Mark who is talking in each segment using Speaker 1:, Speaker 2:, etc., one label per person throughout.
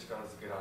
Speaker 1: 力づけ
Speaker 2: ら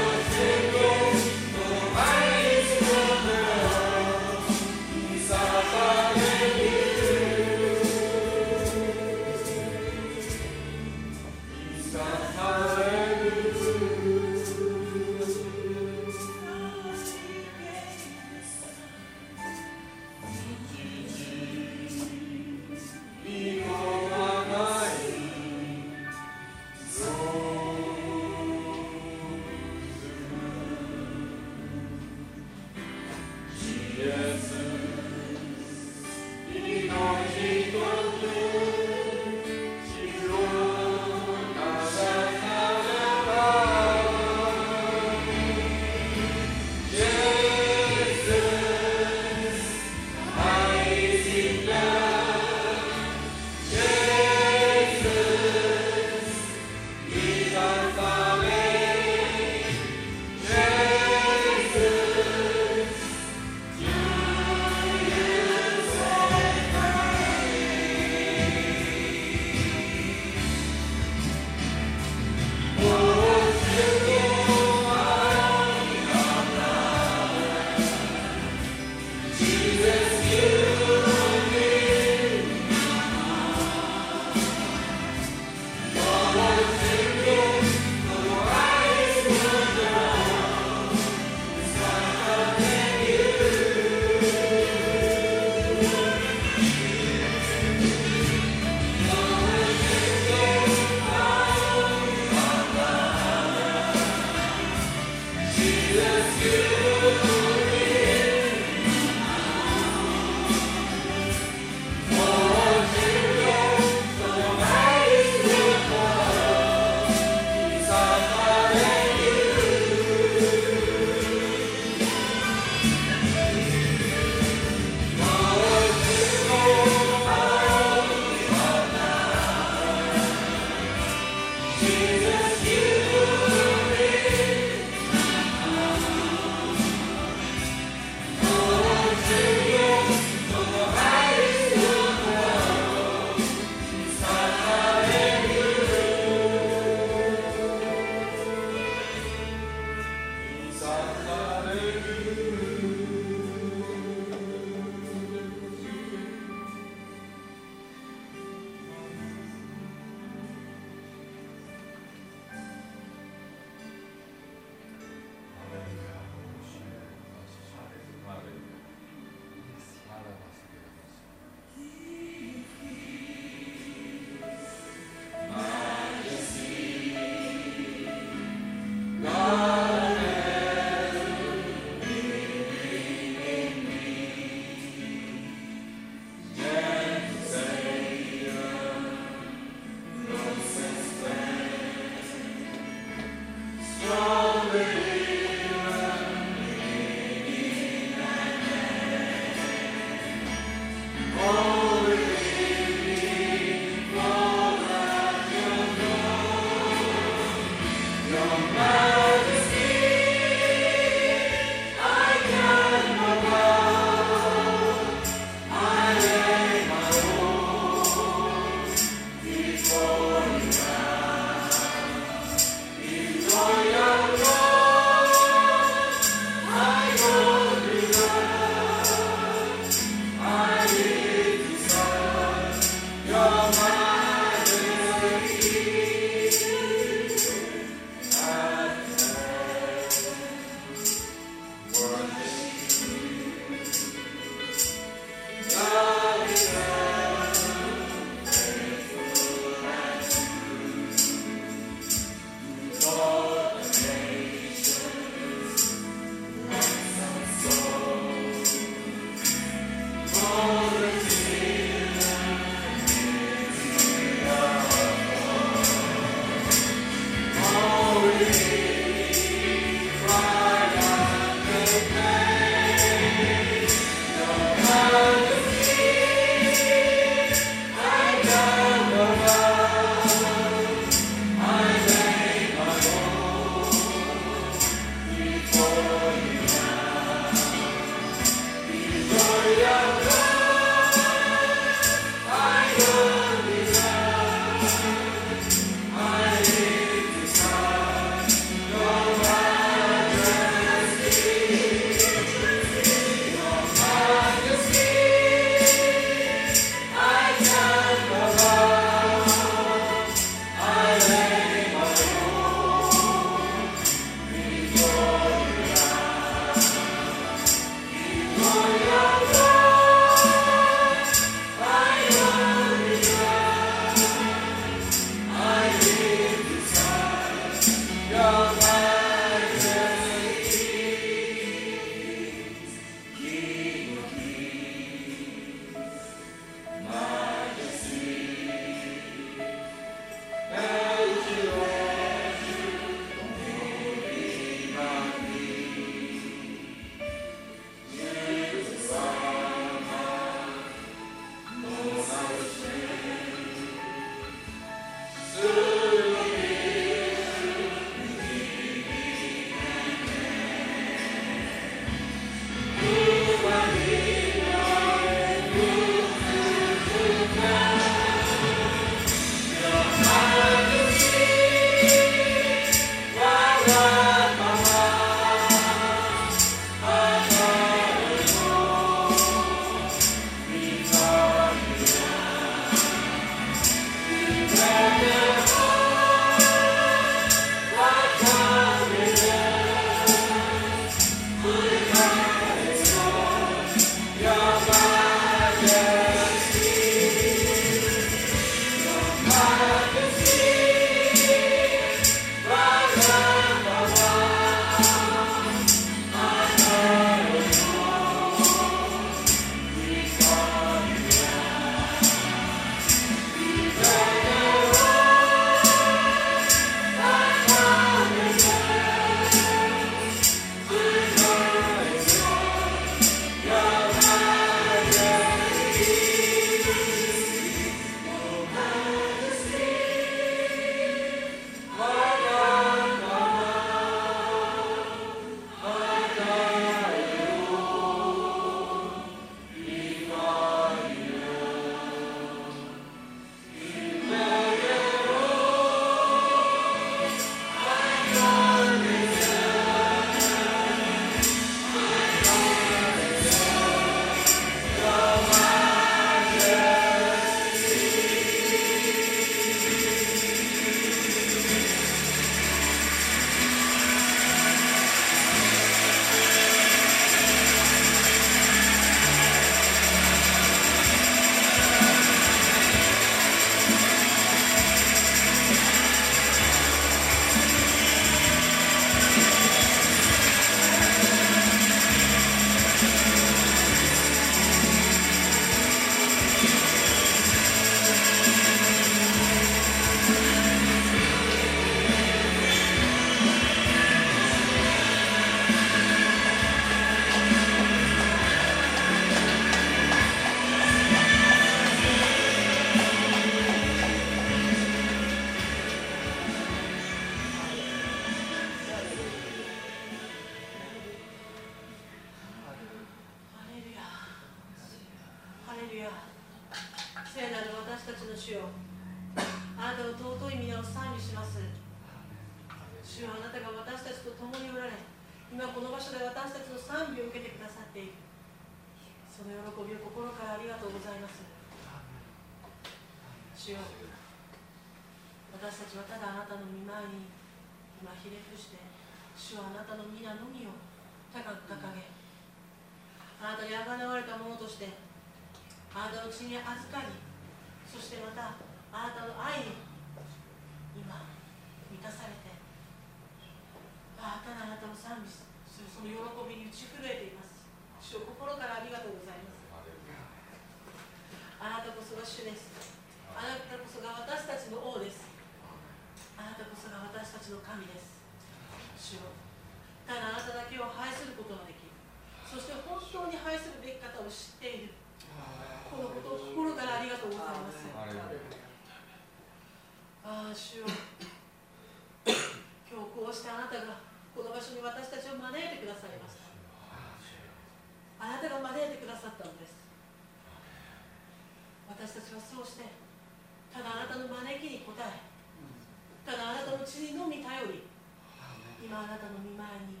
Speaker 2: 今あなたの御前に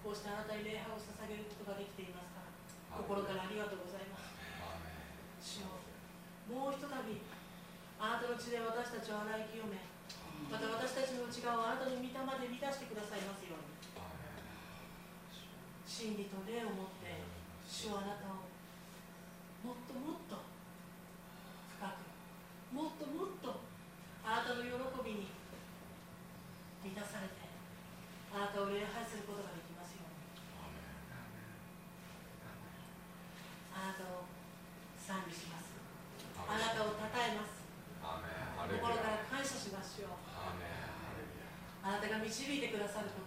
Speaker 2: こうしてあなたに礼拝を捧げることができていますか？ら心からありがとうございます。主よ。もうひとたびあなたの血で私たちを洗い清めまた私たちの内側をあなたの御霊で満たしてくださいますように。真理と霊をもって主はあなたをもっともっと深くもっともっとあなたの喜びに満たされてあなたを礼拝することができますようにあなたを賛美しますあなたを称えます心から感謝しますよあなたが導いてくださる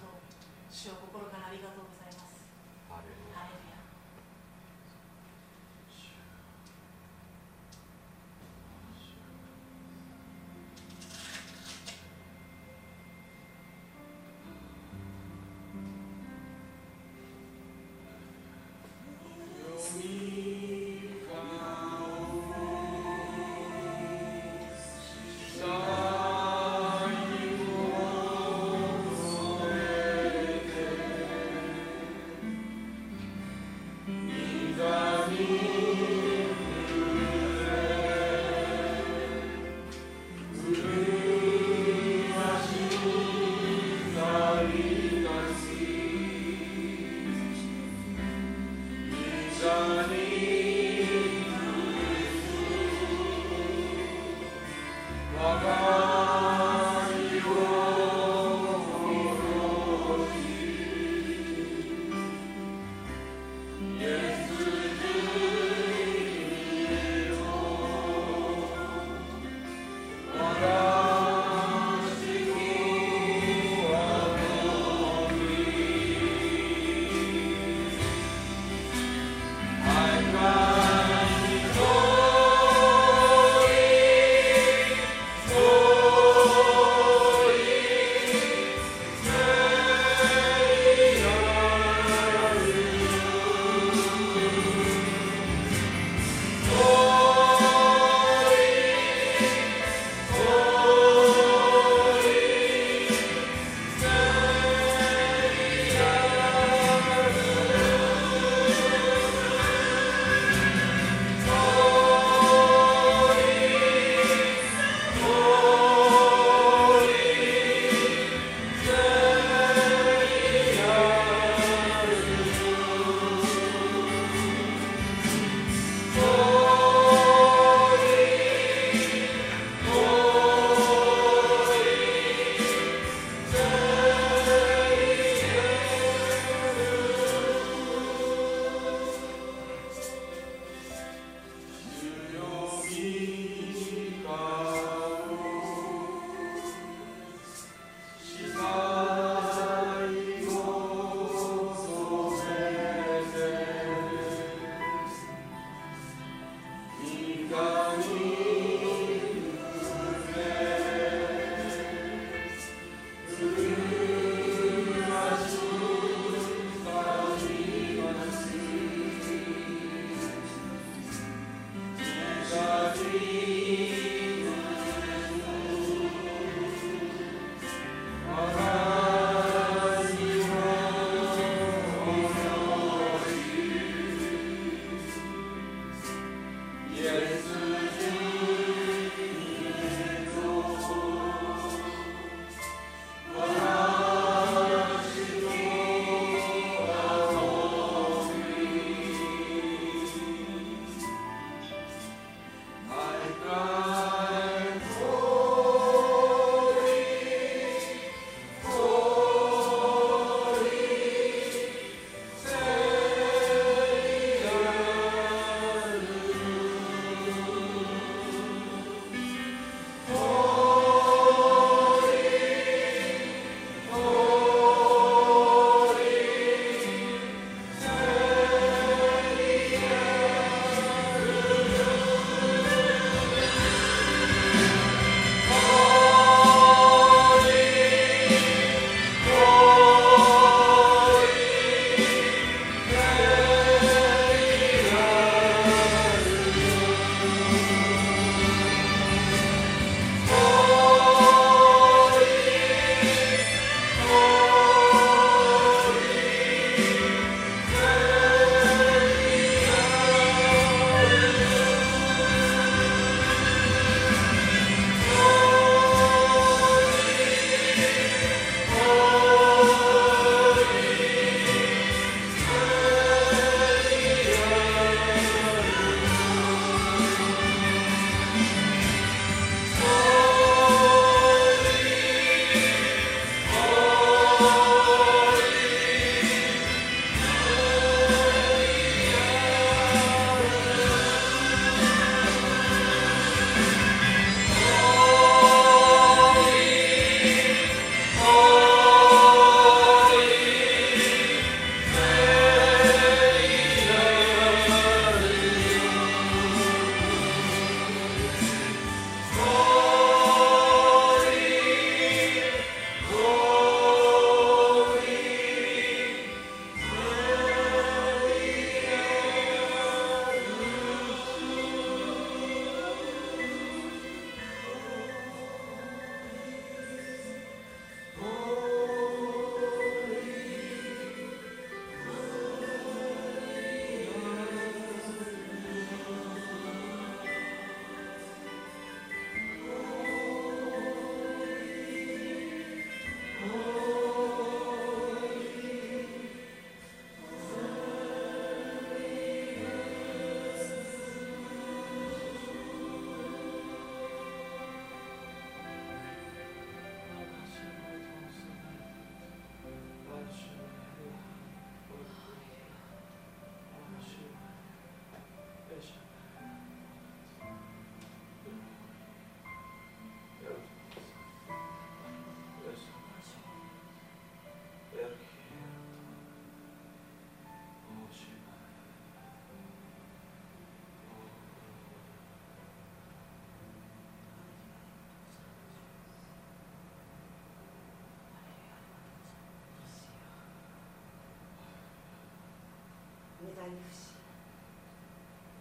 Speaker 3: 座に伏し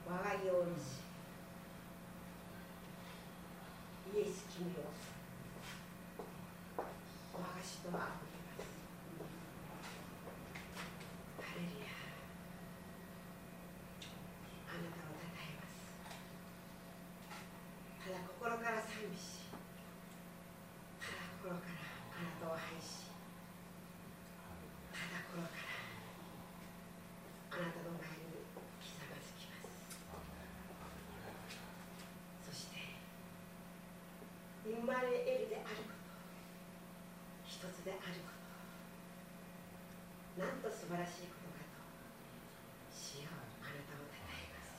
Speaker 3: 我が家をしイエス君を我が死とあふれますハレルヤあなたをたたえますただ心から賛美しただ心からあなたを愛しただ心からあなたの前にひざまずきますそして生まれ得るであること一つであること。なんと。素晴らしいこと。かと。主よあなたをたたえます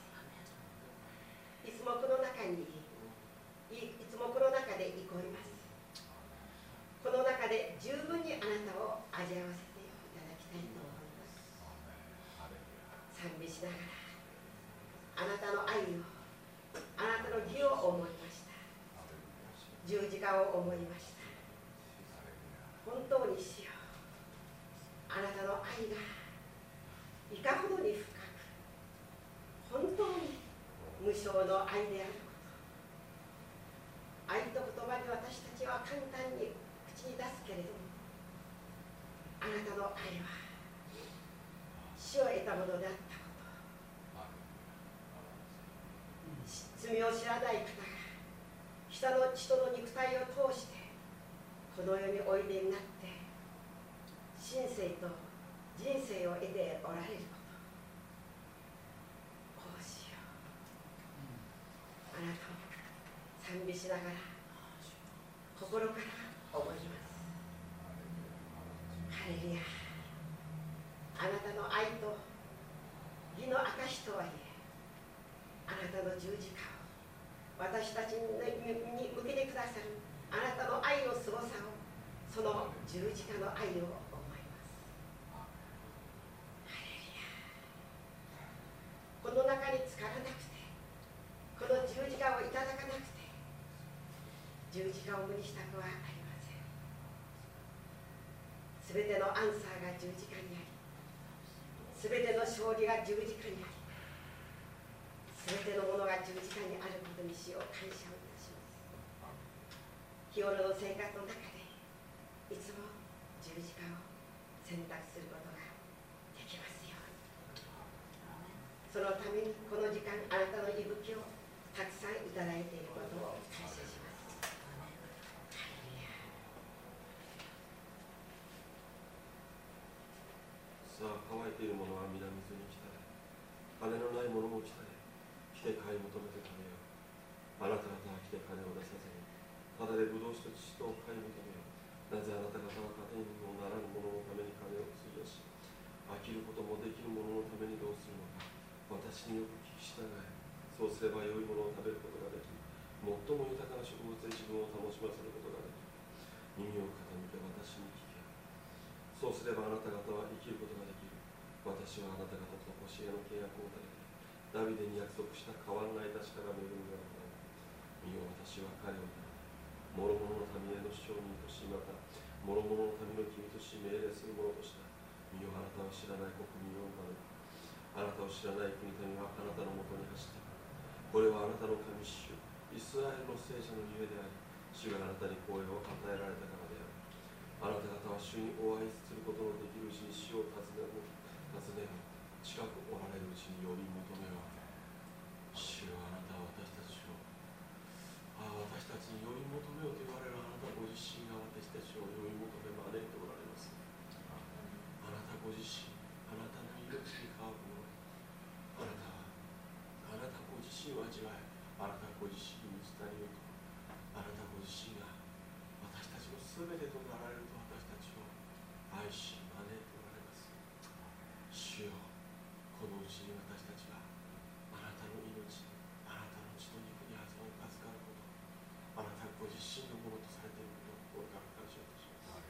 Speaker 3: いつもこの中にいいつもこの中で憩いますこの中で十分にあなたを味わわせていただきたいと思います賛美しながらあなたの愛をあなたの義を思いました十字架を思いました。本当にしよう。あなたの愛がいかほどに深く本当に無償の愛であること。愛と言葉で私たちは簡単に口に出すけれどもあなたの愛は死を得たものであったこと。罪を知らない方が人の人の肉体を通この世においでになって神聖と人生を得ておられること。こうしよう。あなたを賛美しながら心から思います。ハレルヤ。あなたの愛と義の証とはいえあなたの十字架を私たちに向けてくださるあなたの愛のすごさをその十字架の愛を思います。この中に浸からなくてこの十字架をいただかなくて十字架を無にしたくはありません。すべてのアンサーが十字架にありすべての勝利が十字架にありすべてのものが十字架にあることにしよう感謝をいたします。日頃の生活の中いつも十字架を選択することができますようにそのためにこの時間あなたの息吹をたくさんいただいていることを感謝します
Speaker 4: さあ乾いているものは皆水に来たれ。金のないものも来たれ。来て買い求めて食べよう。あなた方は来て金を出さずにただでブドウ酒と父とを買い求めよう。なぜあなた方は糧にもならぬものために金を費やし飽きることもできるものためにどうするのか私によく聞き従えそうすれば良いものを食べることができ最も豊かな植物で自分を楽しませることができ耳を傾け私に聞けそうすればあなた方は生きることができる私はあなた方と星への契約を立ててダビデに約束した変わらない確かな恵みがある見よ私は彼を諸々の民への証人としまた諸々の民の君とし命令する者とした。見よあなたは知らない国民を生まあなたを知らない国民はあなたのもとに走ってくるこれはあなたの神主イスラエルの聖者のゆえであり主があなたに声を与えられたからである。あなた方は主にお会いすることのできるうちに主を訪ねる。尋ねよ近くおられるうちにより求めよう主よあなた私たちにより求めようと言われるあなたご自身が私たちをより求め招いておられますあなたご自身あなたの命に変わるものあなたはあなたご自身を味わいあなたご自身に伝えようとあなたご自身が私たちの全てとなられると私たちを愛し招いておられます主よこのうちに私たちがあなたの命あなたの血と肉に預かることあなたご自身のものとされていることを心から感謝いたします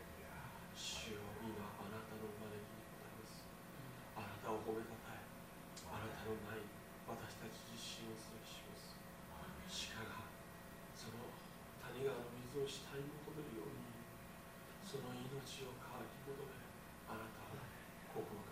Speaker 4: 主よ今あなたの招きに応えますあなたを褒めたたえあなたのない私たち自身を尊きします。鹿がその谷川の水を下に求めるようにその命を渇き求めあなたは心か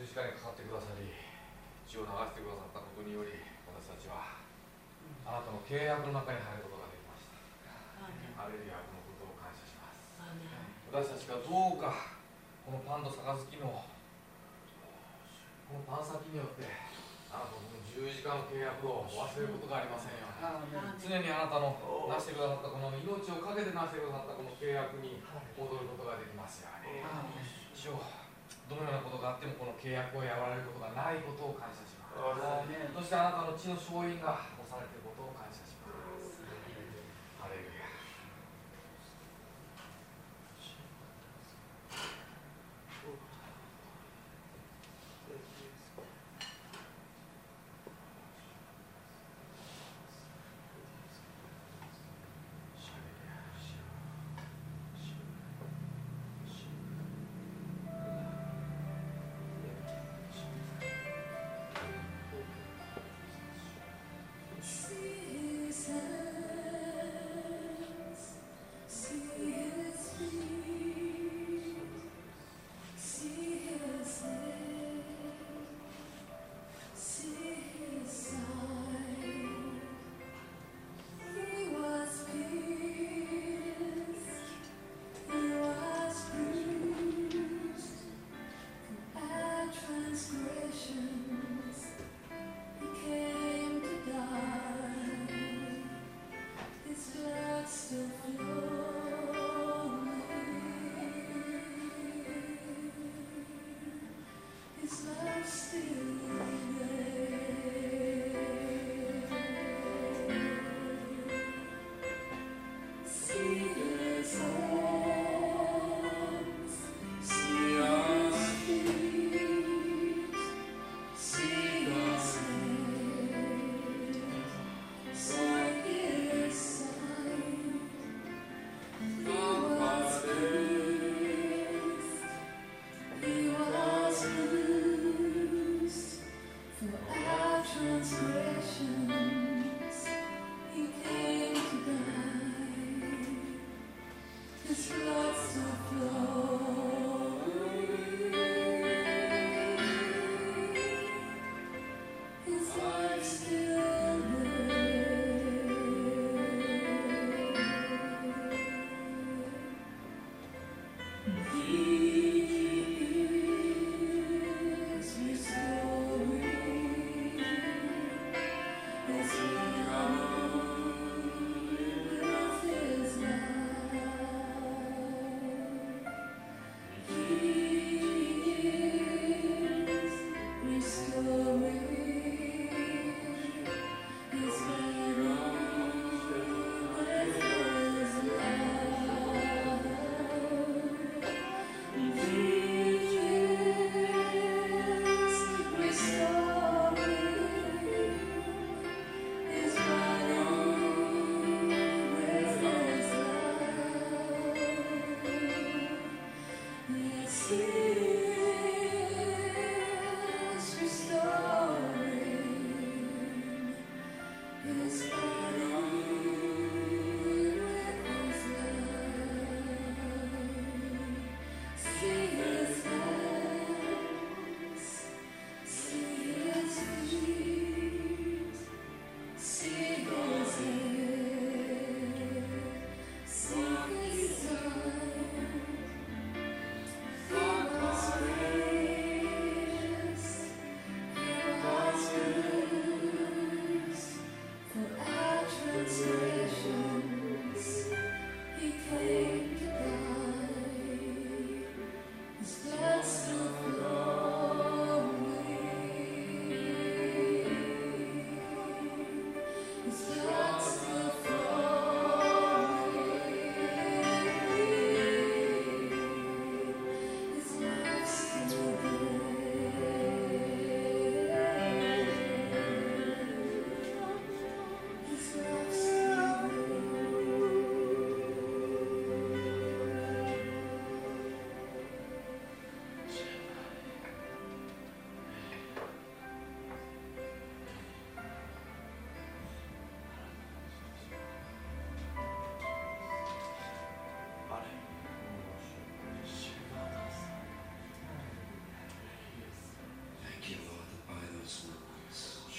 Speaker 5: 十字架にかかってくださり血を流してくださったことにより私たちはあなたの契約の中に入ることができました。
Speaker 1: ア
Speaker 5: レルヤこのことを感謝します。私たちがどうかこのパンと杯のこのパン先によってあなたの十字架の契約を忘れることがありませんよ。常にあなたの成してくださったこの命をかけて成してくださったこの契約に戻ることができますように。主よどのようなことがあってもこの契約を破られることがないことを感謝します。そしてあなたの血の勝因が干されている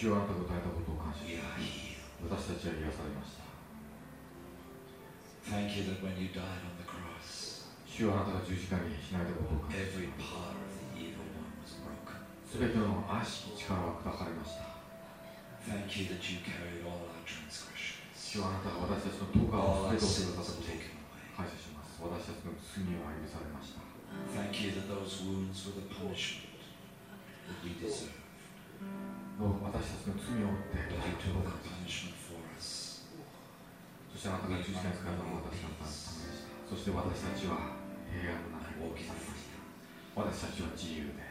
Speaker 5: 主よあなたが与えたことを感謝し.私たちは癒されました
Speaker 6: Thank you that when you died on the cross,
Speaker 5: 主よあなたが十字架に死なれたことを感謝しすべての悪しき力は砕かれました
Speaker 6: Thank you that you carried all our transgressions.
Speaker 5: 主よあなたが私たちの咎を
Speaker 6: All
Speaker 5: すべ
Speaker 6: our
Speaker 5: てくださったことを.感謝します私たちの罪は許されました
Speaker 6: Thank you that those wounds were the punishment
Speaker 5: 私たちの罪を負ってそしてあなたが十字架に使われたのは私のためでしたそして私たちは平安の中に置き去りました。私たちは自由で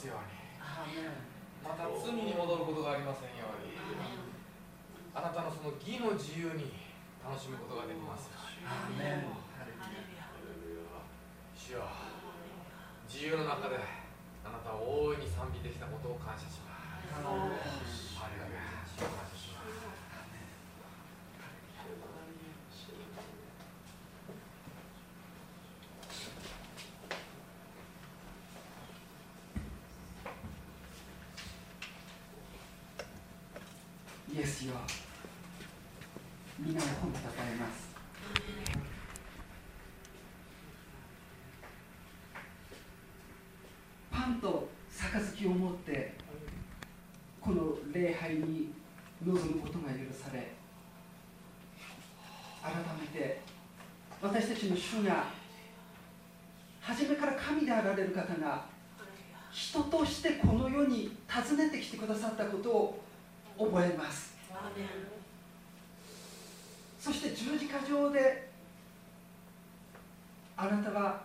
Speaker 5: ますように。また罪に戻ることがありませんように。あなたのその義の自由に楽しむことができますように主よ自由の中であなたを大いに賛美できたことを感謝しますハレルヤ主を感謝します
Speaker 7: イエスよ皆を褒めたたえます。パンと杯を持ってこの礼拝に臨むことが許され改めて私たちの主が初めから神であられる方が人としてこの世に訪ねてきてくださったことを覚えます。そして十字架上であなたは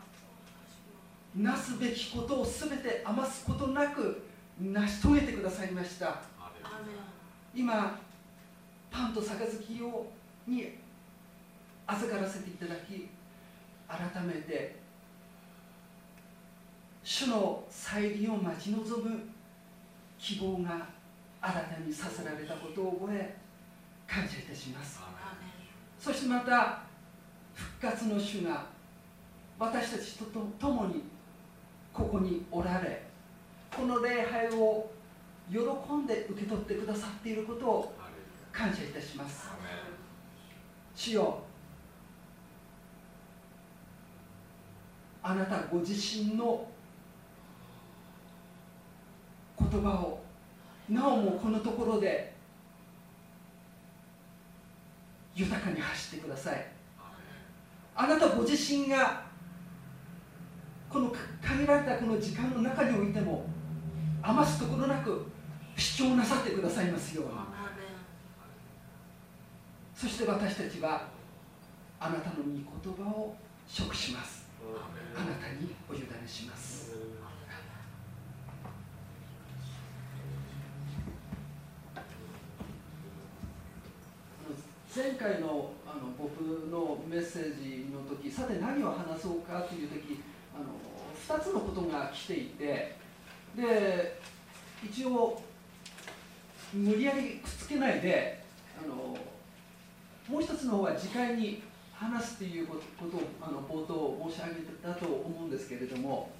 Speaker 7: なすべきことを全て余すことなく成し遂げてくださいました。今パンと杯をに預からせていただき改めて主の再臨を待ち望む希望が新たにさせられたことを覚え感謝いたします。そしてまた復活の主が私たちと共にここにおられこの礼拝を喜んで受け取ってくださっていることを感謝いたします。主よあなたご自身の言葉をなおもこのところで豊かに走ってください。あなたご自身がこの限られたこの時間の中においても余すところなく主張なさってくださいますように。そして私たちはあなたの御言葉を食します。あなたにお委ねします前回のあの僕のメッセージの時さて何を話そうかという時あの2つのことが来ていてで一応無理やりくっつけないであのもう一つの方は次回に話すということをあの冒頭申し上げたと思うんですけれども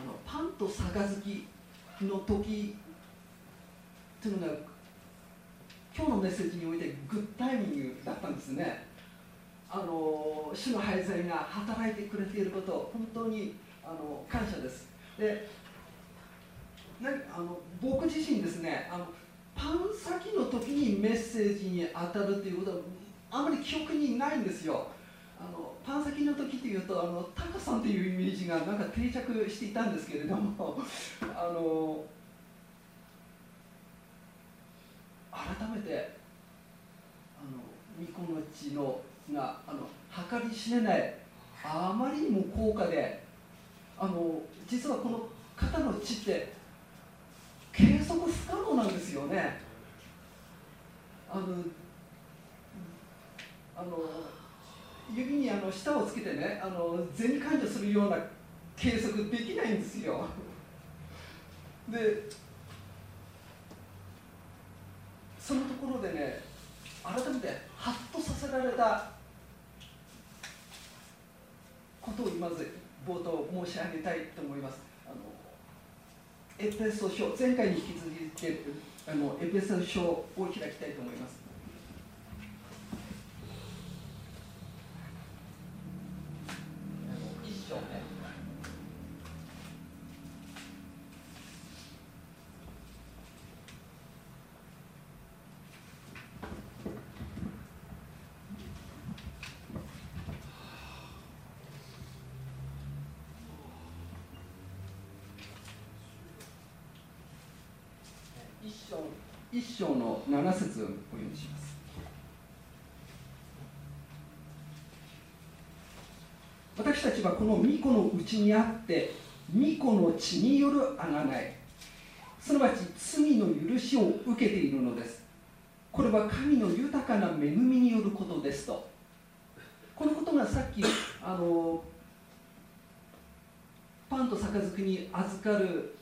Speaker 7: あのパンと杯の時というのが今日のメッセージにおいてグッタイミングだったんですね。あの主の廃材が働いてくれていること本当にあの感謝です。でなあの僕自身ですねあのパン先の時にメッセージに当たるということはあまり記憶にないんですよ。あのパン先の時というとあのタカさんというイメージがなんか定着していたんですけれども あの改めてあの巫女の血のがあの計り知れないあまりにも高価であの実はこの方の血って計測不可能なんですよね。あのあの指にあの舌をつけてねあの銭勘定するような計測できないんですよ。でそのところでね改めてハッとさせられたことをまず冒頭申し上げたいと思います。あのエペソ書前回に引き続きあのエペソ書を開きたいと思います。章の7節をお読みします。私たちはこの巫女のうちにあって巫女の血による贖い。すなわち罪の許しを受けているのです。これは神の豊かな恵みによることですと。このことがさっきあのパンと杯に預かる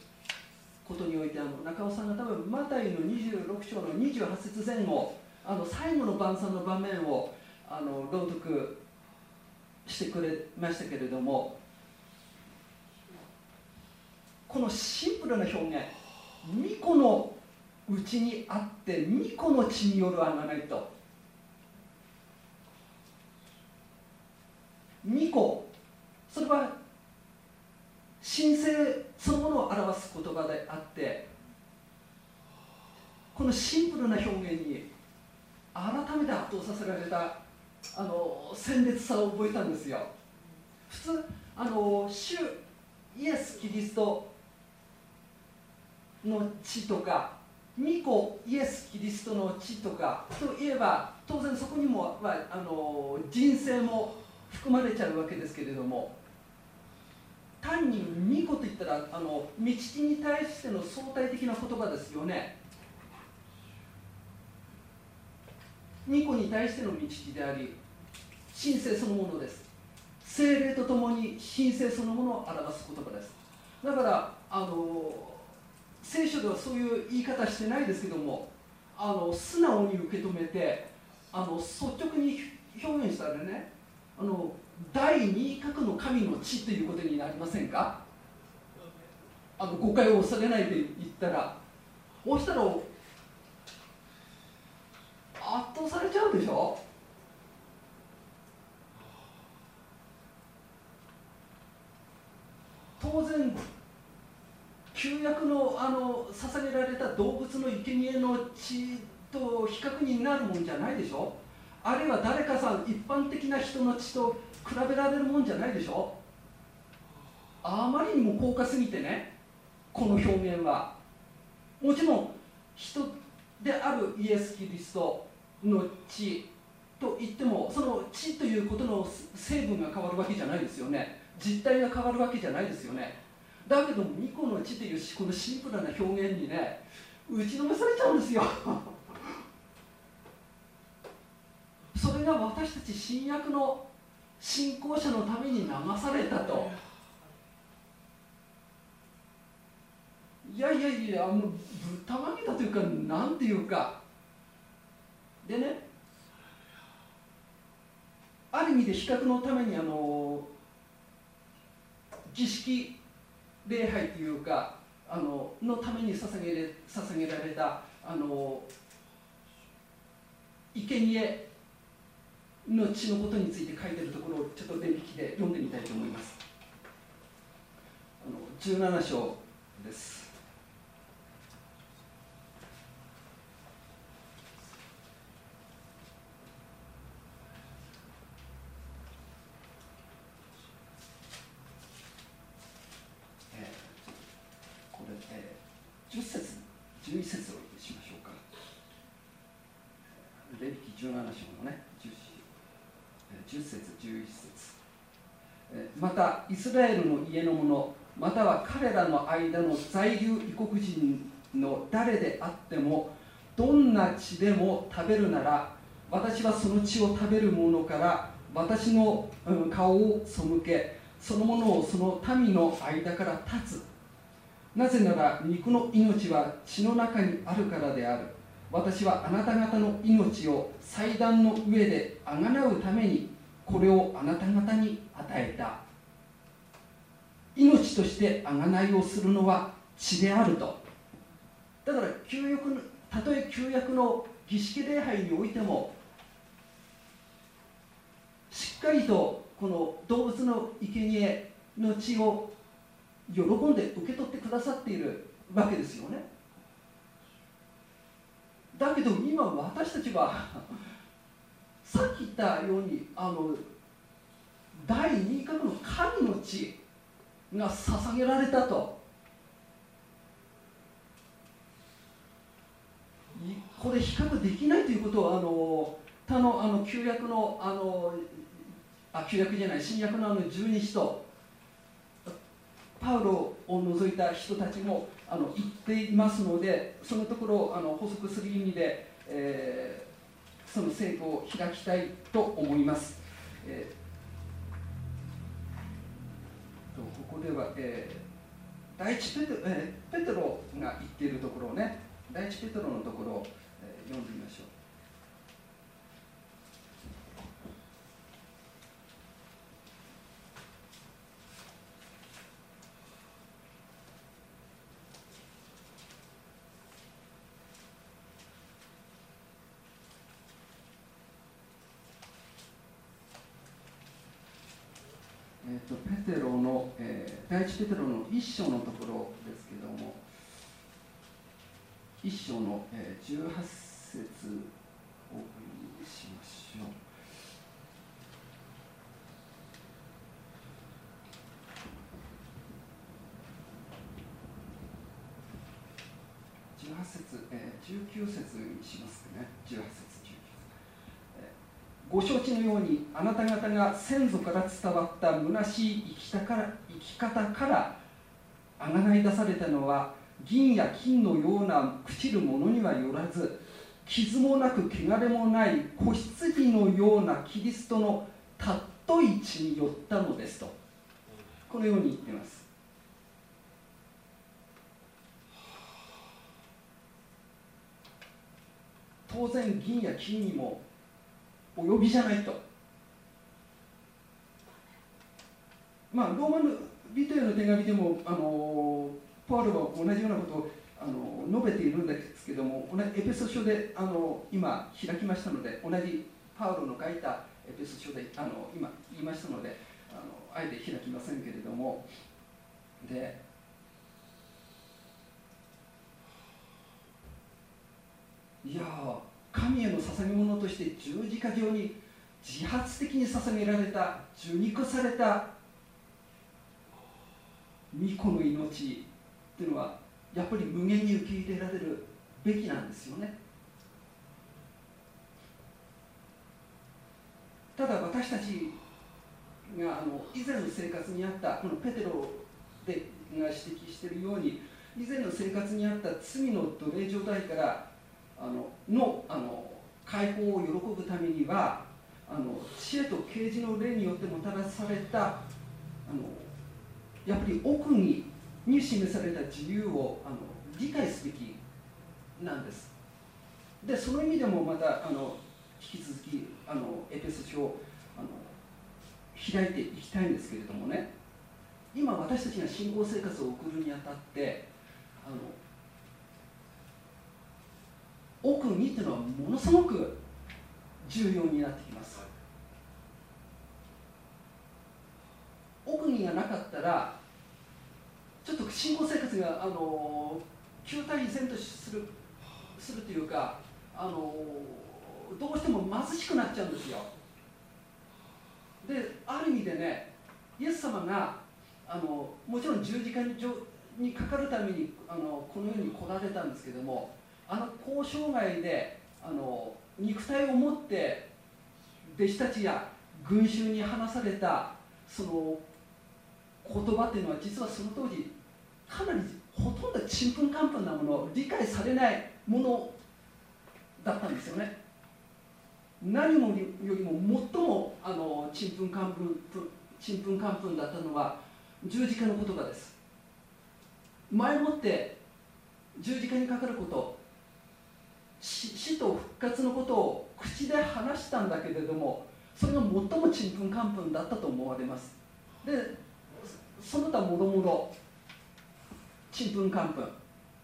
Speaker 7: ことにおいてあの中尾さんが多分マタイの26章の28節前後あの最後の晩餐の場面をあの朗読してくれましたけれどもこのシンプルな表現巫女のうちにあって巫女の血による贖いと。巫女。それは神聖そのものを表す言葉であってこのシンプルな表現に改めて圧倒させられたあの鮮烈さを覚えたんですよ。普通あの主イエス・キリストの血とか巫女イエス・キリストの血とかといえば当然そこにも、まあ、あの人生も含まれちゃうわけですけれども単に巫女といったらあの道に対しての相対的な言葉ですよね。巫女に対しての道であり神聖そのものです。精霊とともに神聖そのものを表す言葉です。だからあの聖書ではそういう言い方してないですけどもあの素直に受け止めてあの率直に表現したらねあの第二角の神の地ということになりませんか？あの誤解を恐れないで言ったら。そうしたら圧倒されちゃうでしょ？当然旧約のあの捧げられた動物の生贄の血と比較になるもんじゃないでしょ？あるいは誰かさん一般的な人の血と比べられるもんじゃないでしょ？あまりにも高価すぎてねこの表現は。もちろん人であるイエス・キリストの血と言ってもその血ということの成分が変わるわけじゃないですよね。実態が変わるわけじゃないですよね。だけども巫女の血というこのシンプルな表現にね打ちのめされちゃうんですよ。それが私たち新約の信仰者のために流されたと。いやいやいやあのぶったまげたというかなんていうか。でねある意味で比較のためにあの儀式礼拝というかあののために捧げれ捧げられたあの生贄の血のことについて書いてるところをちょっと電引きで読んでみたいと思います。あの17章ですこれ、えー、10節11節をしましょうかレビキ17章のね 10, 10節11節またイスラエルの家の者または彼らの間の在留異国人の誰であってもどんな血でも食べるなら私はその血を食べる者から私の顔を背けそのものをその民の間から立つ。なぜなら肉の命は血の中にあるからである。私はあなた方の命を祭壇の上であがなうためにこれをあなた方に与えた。命としてあがないをするのは血であると。だから旧約たとえ旧約の儀式礼拝においてもしっかりとこの動物の生贄の血を喜んで受け取ってくださっているわけですよね。だけど今私たちはさっき言ったようにあの第二角の神の血が捧げられたとこれ比較できないということをあの他のあの旧約のあのあ旧約じゃない新約のあの十二使徒パウロを除いた人たちもあの言っていますのでそのところをあの補足する意味で、えー、その聖句を開きたいと思います。えー、ここでは、えー、第一ペテ,、えー、ペテロが言っているところをね第一ペテロのところを、えー、読んでみましょう。えーと、ペテロの、えー、第一ペテロの一章のところですけども一章の、18節をお読みしましょう。18節、19節にしますね18節ご承知のようにあなた方が先祖から伝わった虚しい生きたから生き方からあがない出されたのは銀や金のような朽ちるものにはよらず傷もなく汚れもない子羊のようなキリストのたっとい血によったのですとこのように言っています。当然銀や金にもお呼びじゃないと。まあローマのビトへの手紙でもあのパウロは同じようなことをあの述べているんですけどもエペソ書であの今開きましたので同じパウロの書いたエペソ書であの今言いましたのであのあえて開きませんけれども。でいや神への捧げ物として十字架上に自発的に捧げられた受肉された御子の命っていうのはやっぱり無限に受け入れられるべきなんですよね。ただ私たちがあの以前の生活にあったこのペテロでが指摘しているように以前の生活にあった罪の奴隷状態からあののあの解放を喜ぶためにはあの知恵と啓示の霊によってもたらされたあのやっぱり奥にに示された自由をあの理解すべきなんです。でその意味でもまたあの引き続きあのエペソ書をあの開いていきたいんですけれどもね。今私たちが信仰生活を送るにあたってあの奥にっていうのはものすごく重要になってきます。奥にがなかったらちょっと信仰生活があの旧体依然とするするというかあのどうしても貧しくなっちゃうんですよ。である意味でねイエス様があのもちろん十字架ににかかるためにあのこの世に来られたんですけどもあの交渉外であの肉体を持って弟子たちや群衆に話されたその言葉っていうのは実はその当時かなりほとんどちんぷんかんぷんなもの理解されないものだったんですよね。何もよりも最もあのちんぷんかんぷんちんぷんかんぷんだったのは十字架の言葉です。前もって十字架にかかること死と復活のことを口で話したんだけれどもそれが最もちんぷんかんぷんだったと思われます。でその他もろもろちんぷんかんぷん。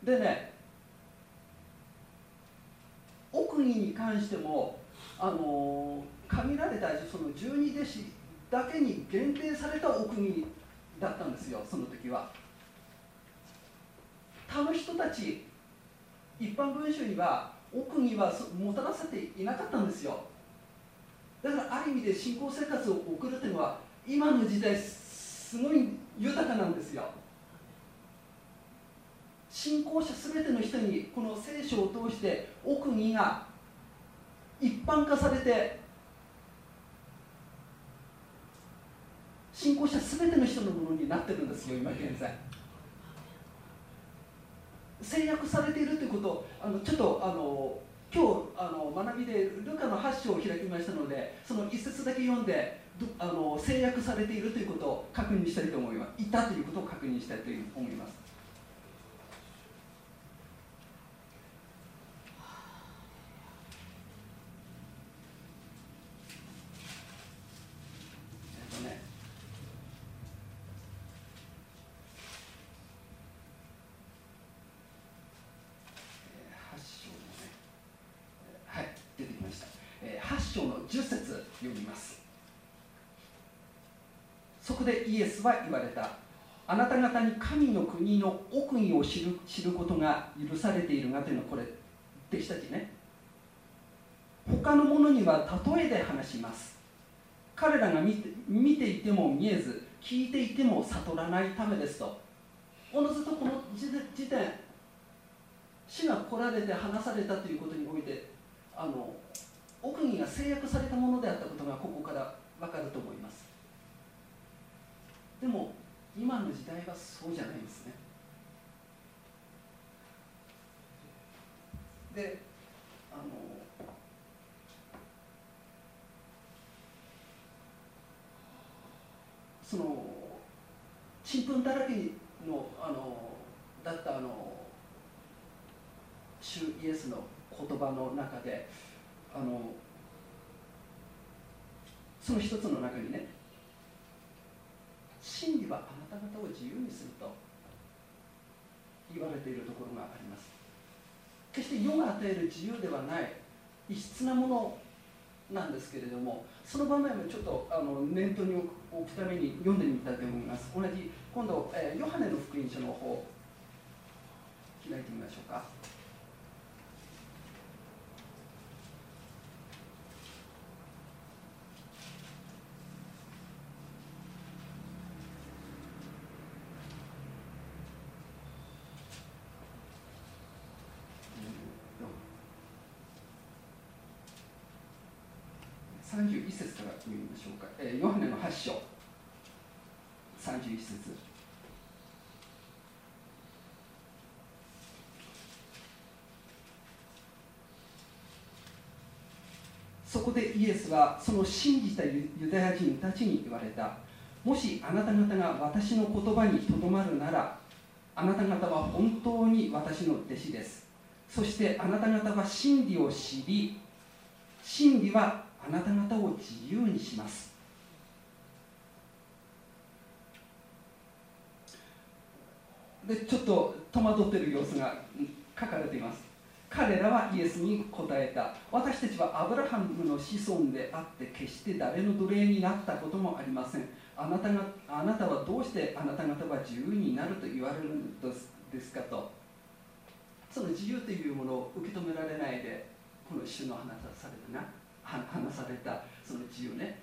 Speaker 7: でね奥義に関してもあの限られたその十二弟子だけに限定された奥義だったんですよその時は。他の人たち一般文書には奥にはもたらせていなかったんですよ。だからある意味で信仰生活を送るというのは今の時代すごい豊かなんですよ。信仰者すべての人にこの聖書を通して奥義が一般化されて信仰者すべての人のものになってるんですよ今現在。制約されているということあのちょっとあの今日あの学びでルカの8章を開きましたのでその一節だけ読んであの制約されているということを確認したいと思います。いたということを確認したいと思います。こでイエスは言われた。あなた方に神の国の奥義を知る知ることが許されているがというのはこれ弟子たちね。他の者には例えで話します。彼らが見て見ていても見えず聞いていても悟らないためですと。おのずとこの時点死が来られて話されたということにおいてあの奥義が制約されたものであったことがここから分かると思います。でも今の時代はそうじゃないんですね。であのそのちんぷんだらけのあのだったあの主イエスの言葉の中であのその一つの中にね真理はあなた方を自由にすると言われているところがあります。決して世が与える自由ではない異質なものなんですけれどもその場面をちょっとあの念頭に置くために読んでみたいと思います。同じ今度、えー、ヨハネの福音書の方開いてみましょうか。31節から読みましょうか、えー、ヨハネの8章。31節。そこでイエスはその信じたユダヤ人たちに言われた。もしあなた方が私の言葉にとどまるならあなた方は本当に私の弟子です。そしてあなた方は真理を知り真理はあなた方を自由にします。でちょっと戸惑ってる様子が書かれています。彼らはイエスに答えた。私たちはアブラハムの子孫であって決して誰の奴隷になったこともありません。あなたがあなたはどうしてあなた方は自由になると言われるんですかと。その自由というものを受け止められないでこの主の話されたな。話されたその自由ね。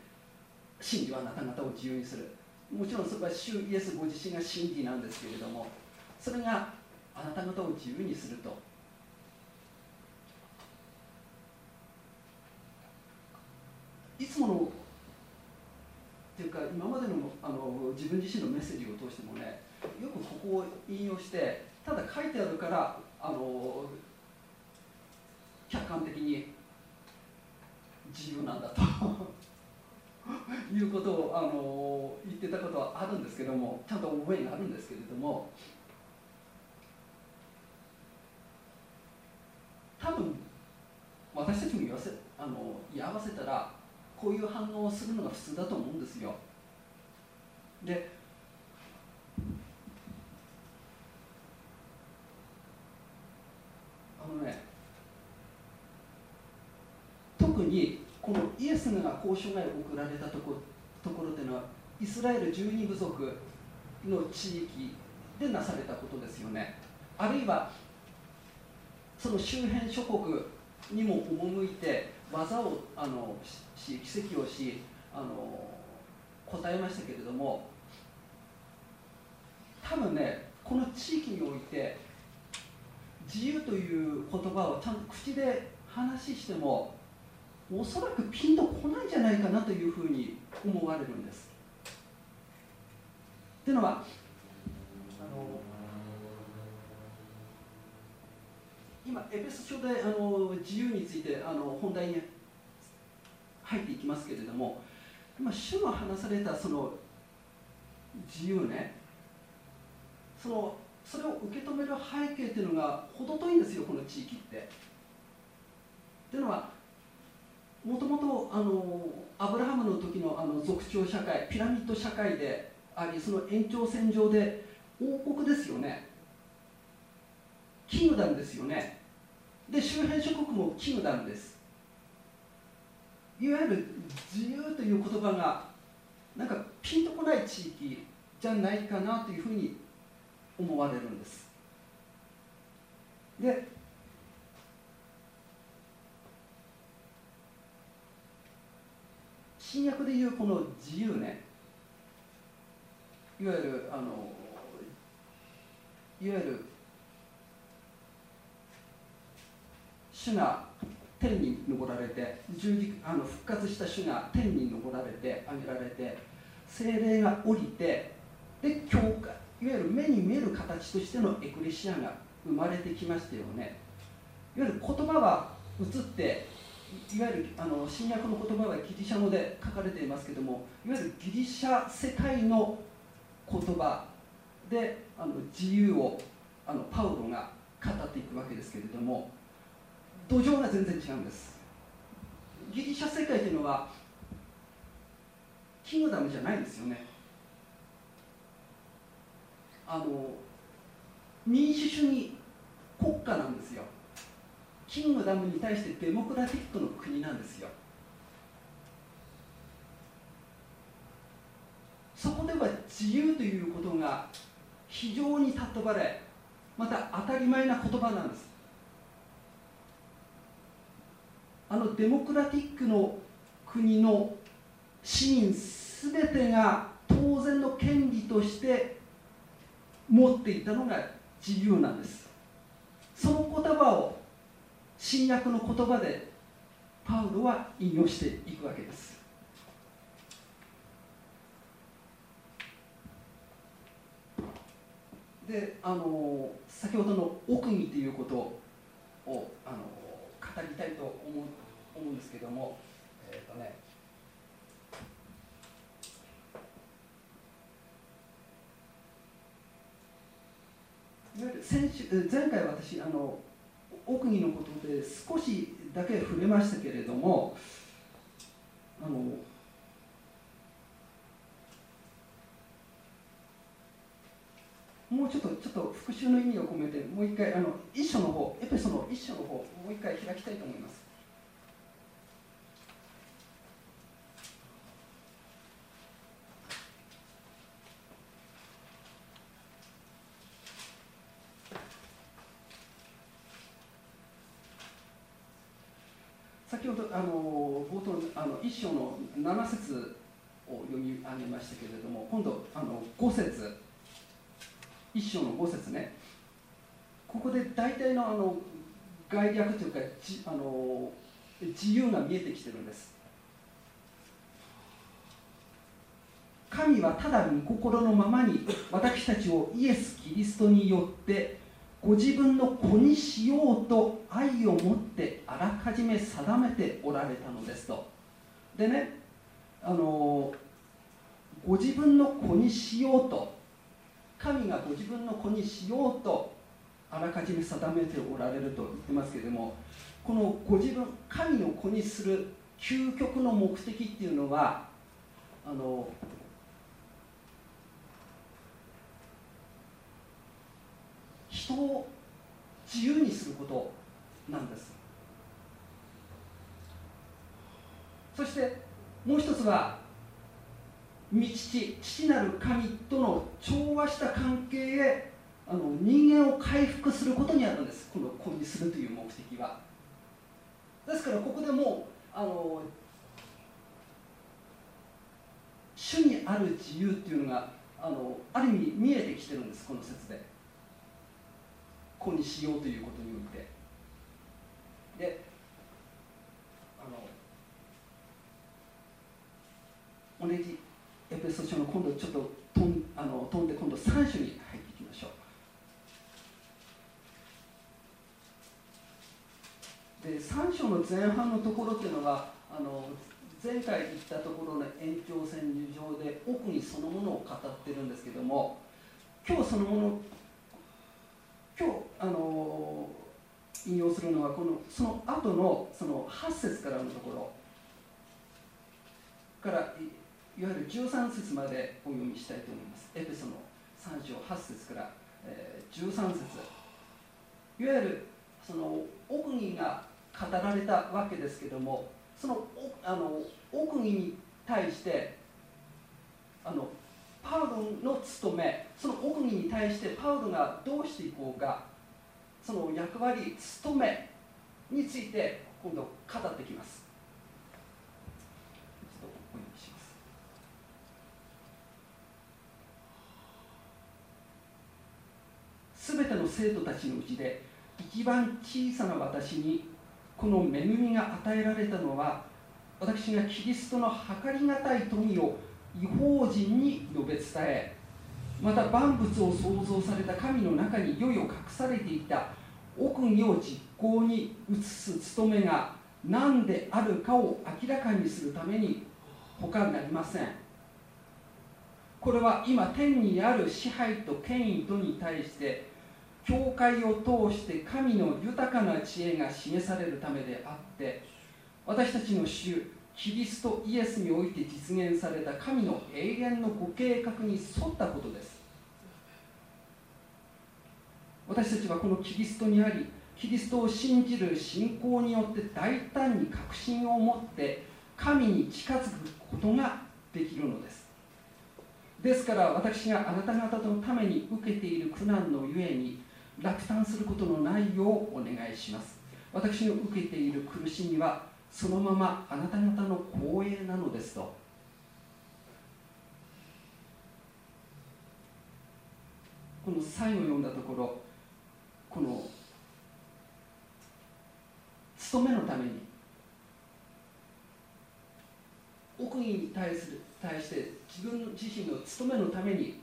Speaker 7: 真理はあなた方を自由にする。もちろんそれは主イエスご自身が真理なんですけれどもそれがあなた方を自由にすると。いつものっていうか今までのあの自分自身のメッセージを通してもねよくここを引用してただ書いてあるからあの客観的に自由なんだと いうことをあの言ってたことはあるんですけどもちゃんと覚えがあるんですけれども多分私たちも言わせあの居合わせたらこういう反応をするのが普通だと思うんですよ。であのね特にこのイエスが交渉外を送られたとこところというのはイスラエル十二部族の地域でなされたことですよね。あるいはその周辺諸国にも赴いて技をあのし奇跡をしあの答えましたけれども多分ねこの地域において自由という言葉をちゃんと口で話してもおそらくピンとこないんじゃないかなというふうに思われるんです。というのはあの今エペス書であの自由についてあの本題に入っていきますけれども今主が話されたその自由ねそのそれを受け止める背景っていうのが程遠いんですよこの地域って。っていうのはもともとあのアブラハムの時のあの族長社会ピラミッド社会でありその延長線上で王国ですよね。キングダムですよね。で周辺諸国もキングダムです。いわゆる自由という言葉がなんかピンとこない地域じゃないかなというふうに思われるんです。で新約でいうこの自由ね。いわゆるあのいわゆる主が天に昇られて十字あの復活した主が天に昇られて挙げられて精霊が降りてで教会いわゆる目に見える形としてのエクレシアが生まれてきましたよね。いわゆる言葉は移っていわゆるあの新約の言葉はギリシャ語で書かれていますけれどもいわゆるギリシャ世界の言葉であの自由をあのパウロが語っていくわけですけれども土壌が全然違うんです。ギリシャ世界というのはキングダムじゃないんですよね。あの民主主義国家なんですよ。キングダムに対してデモクラティックの国なんですよ。そこでは自由ということが非常に尊ばれまた当たり前な言葉なんです。あのデモクラティックの国の市民すべてが当然の権利として持っていたのが自由なんです。その言葉を新約の言葉でパウロは引用していくわけです。であの先ほどの奥義ということをあの語りたいと思う思うんですけどもえっ、ー、とねいわゆる先週前回私あの奥義のことで少しだけ触れましたけれどもあのもうちょっとちょっと復習の意味を込めてもう一回あの一書の方エペソの一書の方もう一回開きたいと思います。先ほどあの冒頭あの一章の7節を読み上げましたけれども今度あの5節。一章の5節ね。ここで大体のあの概略というかじあの自由が見えてきてるんです。神はただ御心のままに私たちをイエス・キリストによってご自分の子にしようと愛を持ってあらかじめ定めておられたのですと。でねあのご自分の子にしようと神がご自分の子にしようとあらかじめ定めておられると言ってますけれどもこのご自分神の子にする究極の目的っていうのはあの人を自由にすることなんです。そしてもう一つは御父父なる神との調和した関係へあの人間を回復することにあるんです。この子にするという目的は。ですからここでもあの主にある自由っていうのがあのある意味見えてきてるんですこの説で。子にしようということにおいて。であの同じエペソ書の今度ちょっと飛んあの飛んで今度3章に入っていきましょう。で3章の前半のところっていうのがあの前回言ったところの延長線上で奥にそのものを語ってるんですけども今日そのもの今日あの引用するのはこのその後のその8節からのところからいわゆる13節までお読みしたいと思います。エペソの3章8節から、えー、13節。いわゆるその奥義が語られたわけですけどもそのあの奥義に対してあのパウロの務めその奥義に対してパウロがどうしていこうかその役割務めについて今度語ってきます。すべての生徒たちのうちで一番小さな私にこの恵みが与えられたのは私がキリストの計りがたい富を違法人に述べ伝えまた万物を創造された神の中にいよいよ隠されていた奥義を実行に移す務めが何であるかを明らかにするために他なりません。これは今天にある支配と権威とに対して教会を通して神の豊かな知恵が示されるためであって私たちの主キリストイエスにおいて実現された神の永遠のご計画に沿ったことです。私たちはこのキリストにありキリストを信じる信仰によって大胆に確信を持って神に近づくことができるのです。ですから私があなた方のために受けている苦難のゆえに落胆することのないようお願いします。私の受けている苦しみはそのままあなた方の光栄なのですと。この最後読んだところこの務めのために奥義に対する対して自分自身の務めのために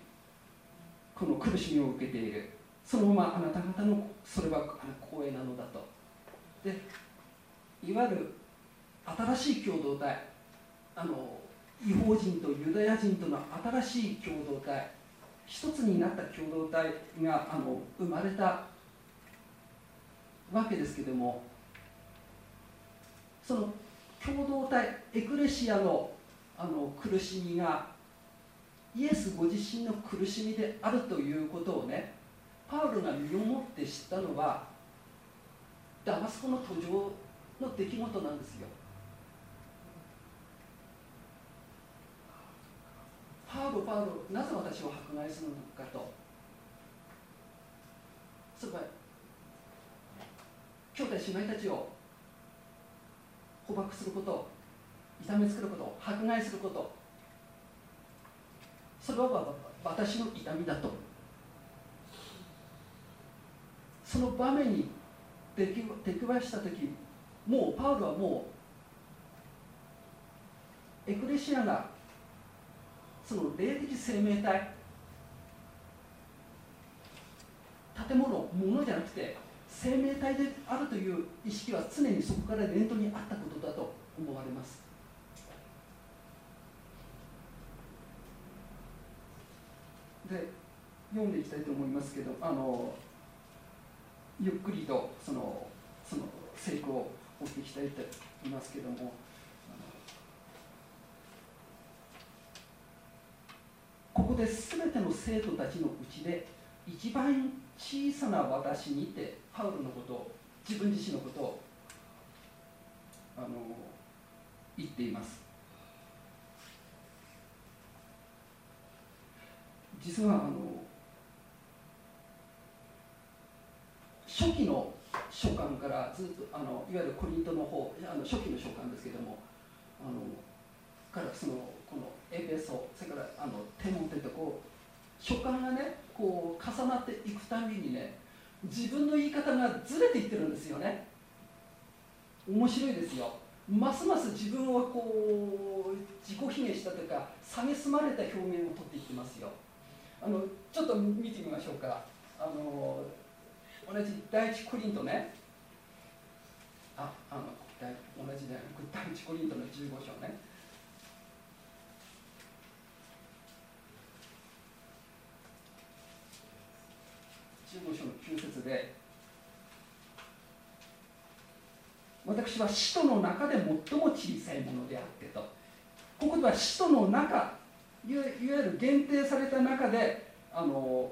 Speaker 7: この苦しみを受けている。そのままあなた方のそれは光栄なのだと。でいわゆる新しい共同体あの違法人とユダヤ人との新しい共同体一つになった共同体があの生まれたわけですけどもその共同体エクレシアのあの苦しみがイエスご自身の苦しみであるということをねパウロが身をもって知ったのはダマスコの途上の出来事なんですよ。パウロパウロなぜ私を迫害するのかと。それは兄弟姉妹たちを捕獲すること痛めつけること迫害すること。それは私の痛みだと。その場面に出くわした時もうパウロはもうエクレシアがその霊的生命体建物ものじゃなくて生命体であるという意識は常にそこから念頭にあったことだと思われます。で読んでいきたいと思いますけどあのゆっくりとそのその成功を追っていきたいと思いますけども。ここで全ての生徒たちのうちで一番小さな私にてパウロのことを自分自身のことをあの言っています。実はあの初期の書簡からずっとあのいわゆるコリントの方あの初期の書簡ですけどもあのからそのこのエペソそれからあのテモテとこう書簡がねこう重なっていくたびにね自分の言い方がずれていってるんですよね。面白いですよ。ますます自分はこう自己卑下したというか蔑まれた表現をとっていってますよ。あのちょっと見てみましょうか。あの同じ第一コリントね。ああの同じで第一コリントの15章ね。15章の9節で私は使徒の中で最も小さいものであってと。ここでは使徒の中いわゆる限定された中であの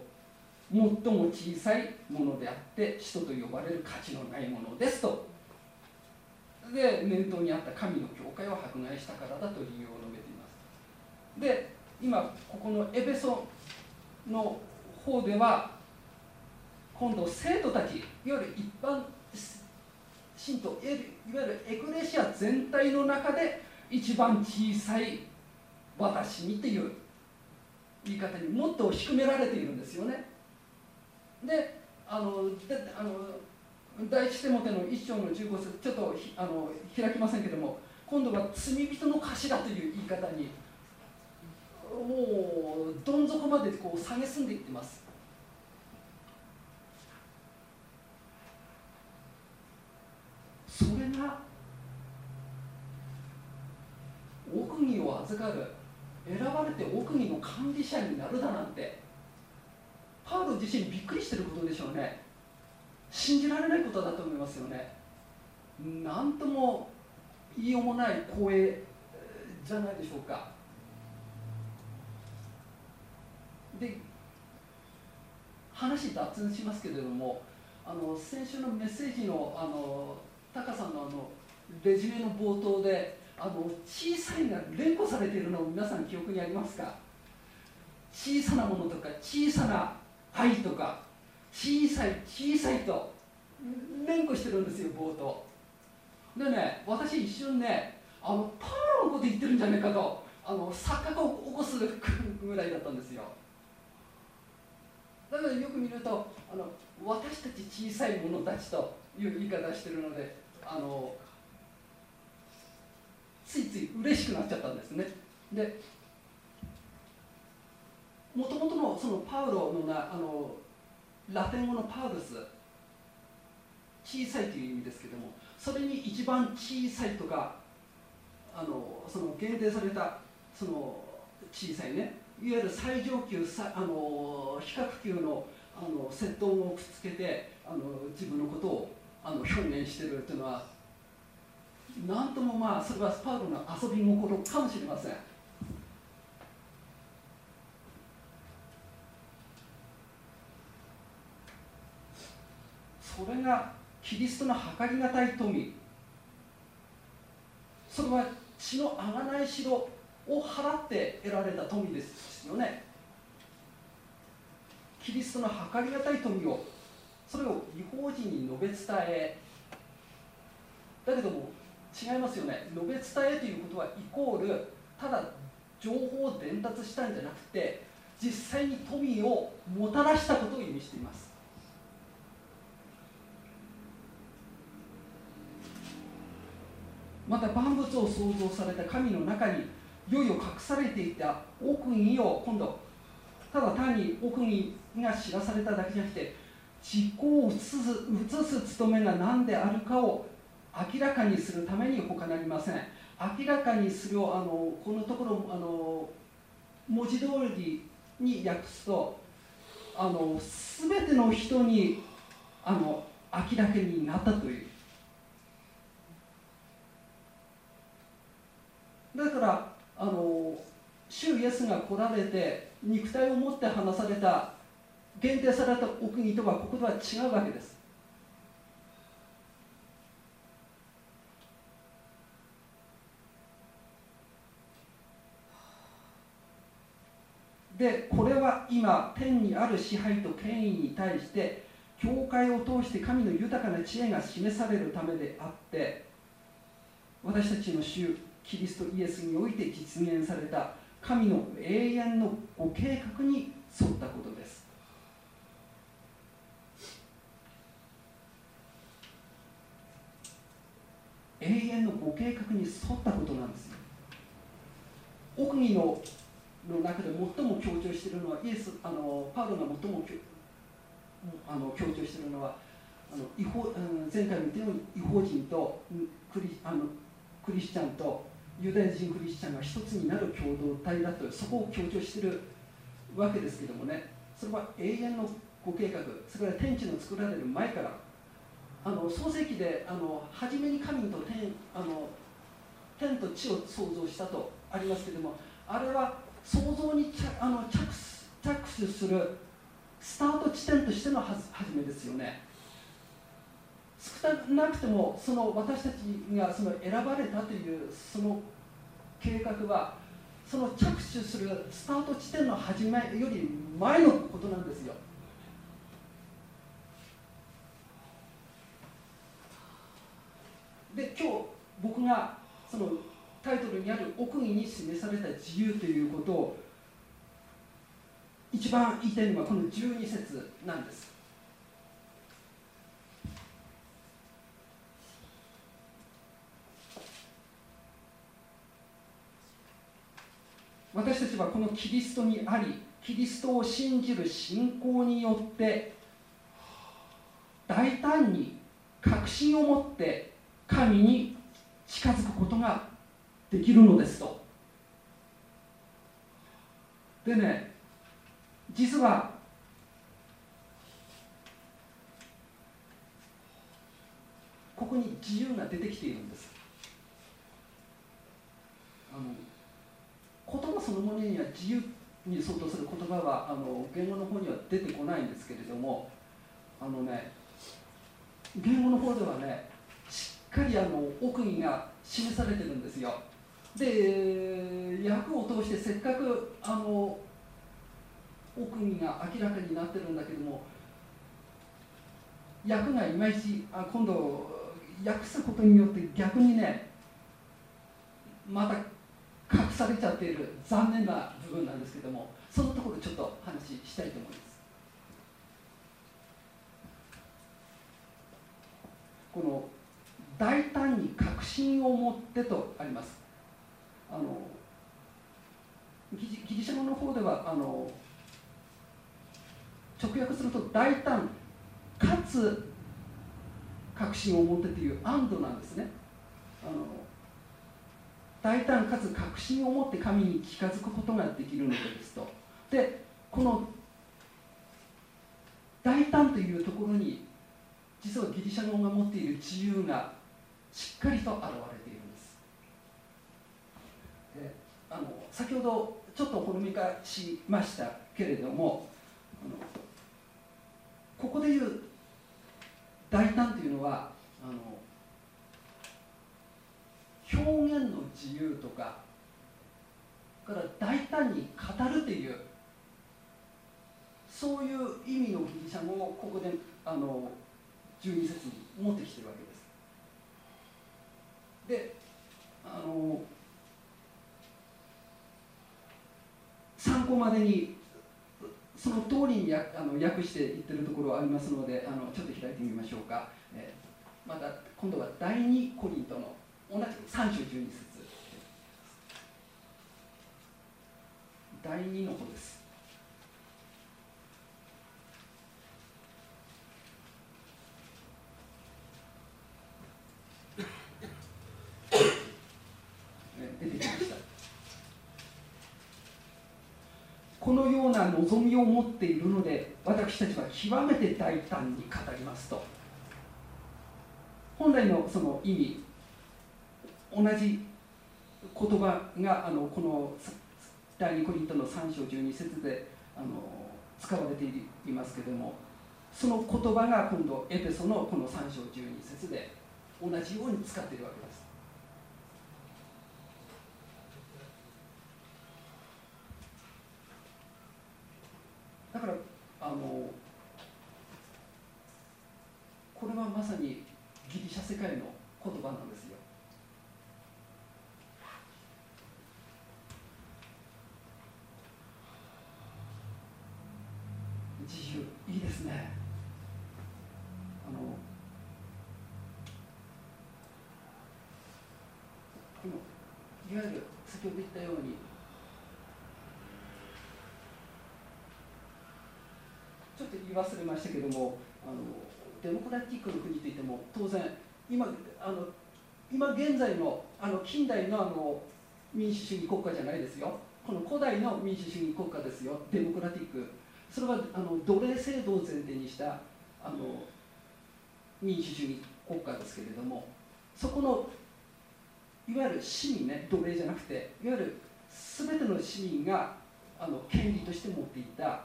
Speaker 7: 最も小さいものであって使徒と呼ばれる価値のないものですと。で念頭にあった神の教会を迫害したからだと理由を述べています。で今ここのエペソの方では今度生徒たちいわゆる一般信徒いわゆるエクレシア全体の中で一番小さい私にっていう言い方にもっと低められているんですよね。であのであの第一手モテの一章の15節ちょっとあの開きませんけども今度は罪人の頭という言い方にもうどん底までこう下げすんでいってます。それが奥義を預かる選ばれて奥義の管理者になるだなんてパウロ自身びっくりしてることでしょうね。信じられないことだと思いますよね。何とも言いようもない光栄じゃないでしょうか。で話脱線しますけれどもあの先週のメッセージのあのタカさんのあのレジュメの冒頭であの小さいが連呼されているのを皆さん記憶にありますか？小さなものとか小さな愛とか小さい小さいと連呼してるんですよ冒頭でね私一瞬ねあのパーのこと言ってるんじゃないかとあの錯覚を起こすぐらいだったんですよ。だからよく見るとあの私たち小さい者たちという言い方してるのであのついつい嬉しくなっちゃったんですね。でもともとのそのパウロのなあのラテン語のパウルス小さいという意味ですけどもそれに一番小さいとかあのその限定されたその小さいねいわゆる最上級あの比較級のあの窃盗をくっつけてあの自分のことをあの表現してるというのはなんともまあそれはパウロの遊び心かもしれません。それがキリストの計りがたい富。それは血の贖いしろを払って得られた富ですよね。キリストの計りがたい富をそれを違法人に述べ伝え。だけども違いますよね。述べ伝えということはイコールただ情報を伝達したんじゃなくて実際に富をもたらしたことを意味しています。また万物を創造された神の中にいよいよ隠されていた奥義を今度ただ単に奥義が知らされただけじゃなくて実行を移す移す務めが何であるかを明らかにするために他なりません。明らかにするをあのこのところあの文字通りに訳すとあの全ての人にあの明らかになったという。だからあの主イエスが来られて肉体を持って話された限定されたお国とはここでは違うわけです。でこれは今天にある支配と権威に対して教会を通して神の豊かな知恵が示されるためであって私たちの主キリストイエスにおいて実現された神の永遠のご計画に沿ったことです。永遠のご計画に沿ったことなんです奥義のの中で最も強調しているのはイエスあのパウロが最もあの強調しているのはあの違法前回も言ったように違法人とクリあのクリスチャンとユダヤ人クリスチャンが一つになる共同体だとそこを強調しているわけですけどもね。それは永遠のご計画。それから天地の作られる前から。あの創世記であの初めに神と天あの天と地を創造したとありますけどもあれは創造に着あの着着手するスタート地点としてのはじめですよね。少なくてもその私たちがその選ばれたというその計画はその着手するスタート地点の始めより前のことなんですよ。で今日僕がそのタイトルにある奥義に示された自由ということを一番言いたいのはこの12節なんです。私たちはこのキリストにありキリストを信じる信仰によって大胆に確信を持って神に近づくことができるのですと。でね実はここに自由が出てきているんです。あの言葉そのものには自由に相当する言葉はあの言語の方には出てこないんですけれどもあのね言語の方ではねしっかりあの奥義が示されてるんですよ。で役を通してせっかくあの奥義が明らかになってるんだけども役がいまいちあ今度訳すことによって逆にねまた隠されちゃっている残念な部分なんですけどもそのところちょっと話したいと思います。この大胆に確信を持ってとあります。あのギリシャ語の方ではあの直訳すると大胆かつ確信を持ってという安堵なんですね。あの大胆かつ確信を持って神に近づくことができるのですと。でこの大胆というところに実はギリシャ語が持っている自由がしっかりと現れているんです。であの先ほどちょっとほのめかしましたけれどもここでいう大胆というのはあの表現の自由とかから大胆に語るというそういう意味のギリシャ語をここであの12節に持ってきてるわけです。であの参考までにその通りにあの訳していってるところはありますのであのちょっと開いてみましょうか、えー、また今度は第2コリントの同じ3章12節。第2の方です。このような望みを持っているので私たちは極めて大胆に語りますと。本来のその意味同じ言葉があのこの第2コリントの3章12節であの使われていますけれどもその言葉が今度エペソのこの3章12節で同じように使っているわけです。だからあのこれはまさにギリシャ世界の言葉なんですよ自由いいですねあのいわゆる先ほど言ったように。ちょっと言い忘れましたけどもあのデモクラティックの国といっても当然今あの今現在のあの近代のあの民主主義国家じゃないですよ。この古代の民主主義国家ですよ。デモクラティック。それはあの奴隷制度を前提にしたあの民主主義国家ですけれどもそこのいわゆる市民ね奴隷じゃなくていわゆる全ての市民があの権利として持っていた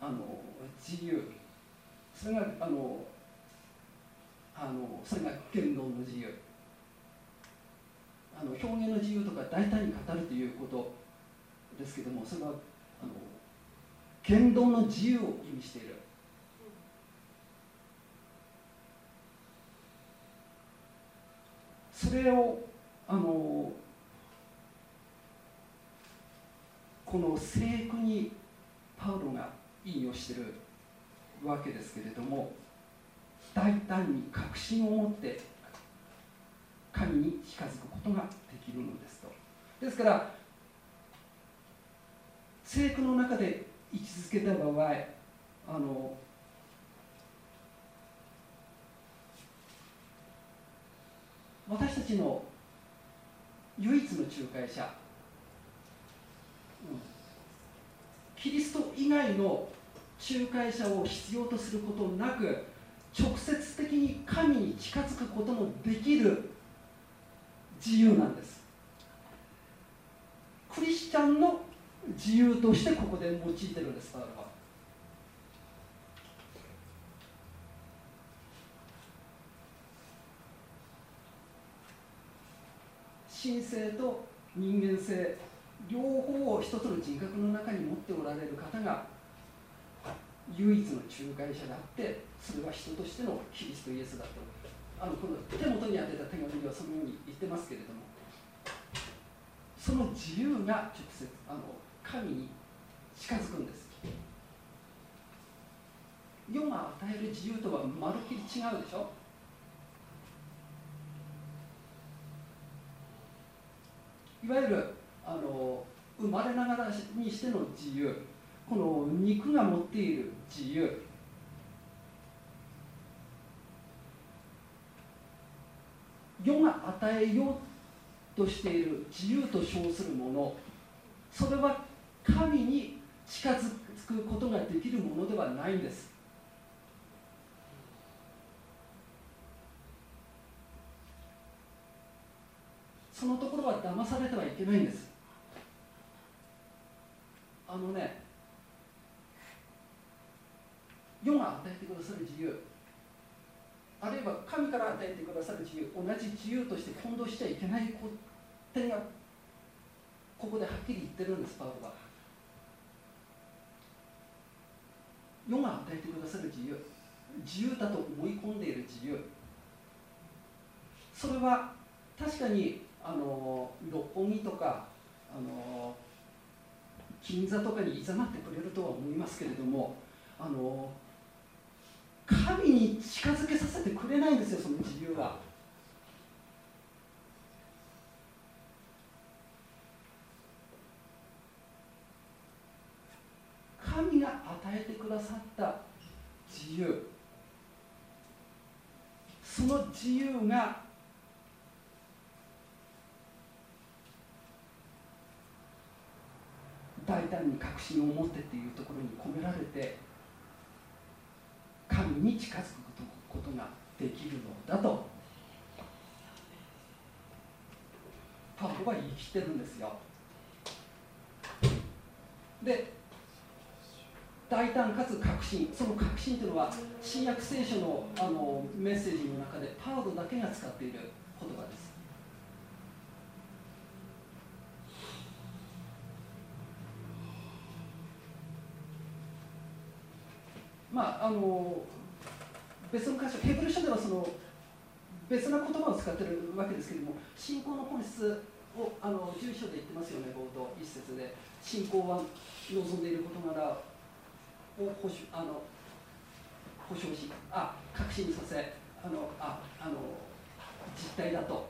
Speaker 7: あの自由。それがあのあのそれが言論の自由。あの表現の自由とか大胆に語るということですけどもそれはあの言論の自由を意味している。それをあのこの聖句にパウロが引用しているわけですけれども大胆に確信を持って神に近づくことができるのですと。ですから聖句の中で位置づけた場合あの私たちの唯一の仲介者、うん、キリスト以外の仲介者を必要とすることなく直接的に神に近づくことのできる自由なんです。クリスチャンの自由としてここで用いてるんですパウロは。神性と人間性両方を一つの人格の中に持っておられる方が唯一の仲介者であってそれは人としてのキリストイエスだとあのこの手元に当てた手紙ではそのように言ってますけれどもその自由が直接あの神に近づくんです。世が与える自由とはまるっきり違うでしょ？いわゆるあの生まれながらにしての自由。この肉が持っている自由。世が与えようとしている自由と称するもの。それは神に近づくことができるものではないんです。そのところは騙されてはいけないんです。あのね世が与えてくださる自由あるいは神から与えてくださる自由同じ自由として混同しちゃいけない点がここではっきり言ってるんですパウロは。世が与えてくださる自由自由だと思い込んでいる自由。それは確かにあの六本木とかあの銀座とかにいざなってくれるとは思いますけれどもあの神に近づけさせてくれないんですよその自由は。神が与えてくださった自由その自由が大胆に確信を持ってっていうところに込められて神に近づくことができるのだと。パウロは言い切ってるんですよ。で大胆かつ確信。その確信というのは新約聖書のあのメッセージの中でパウロだけが使っている言葉です。まああの別の箇所ヘブル書ではその別な言葉を使ってるわけですけれども信仰の本質をあの住所で言ってますよね冒頭一節で。信仰は望んでいる事柄を保守あの保証しあ確信させあのああの実態だと。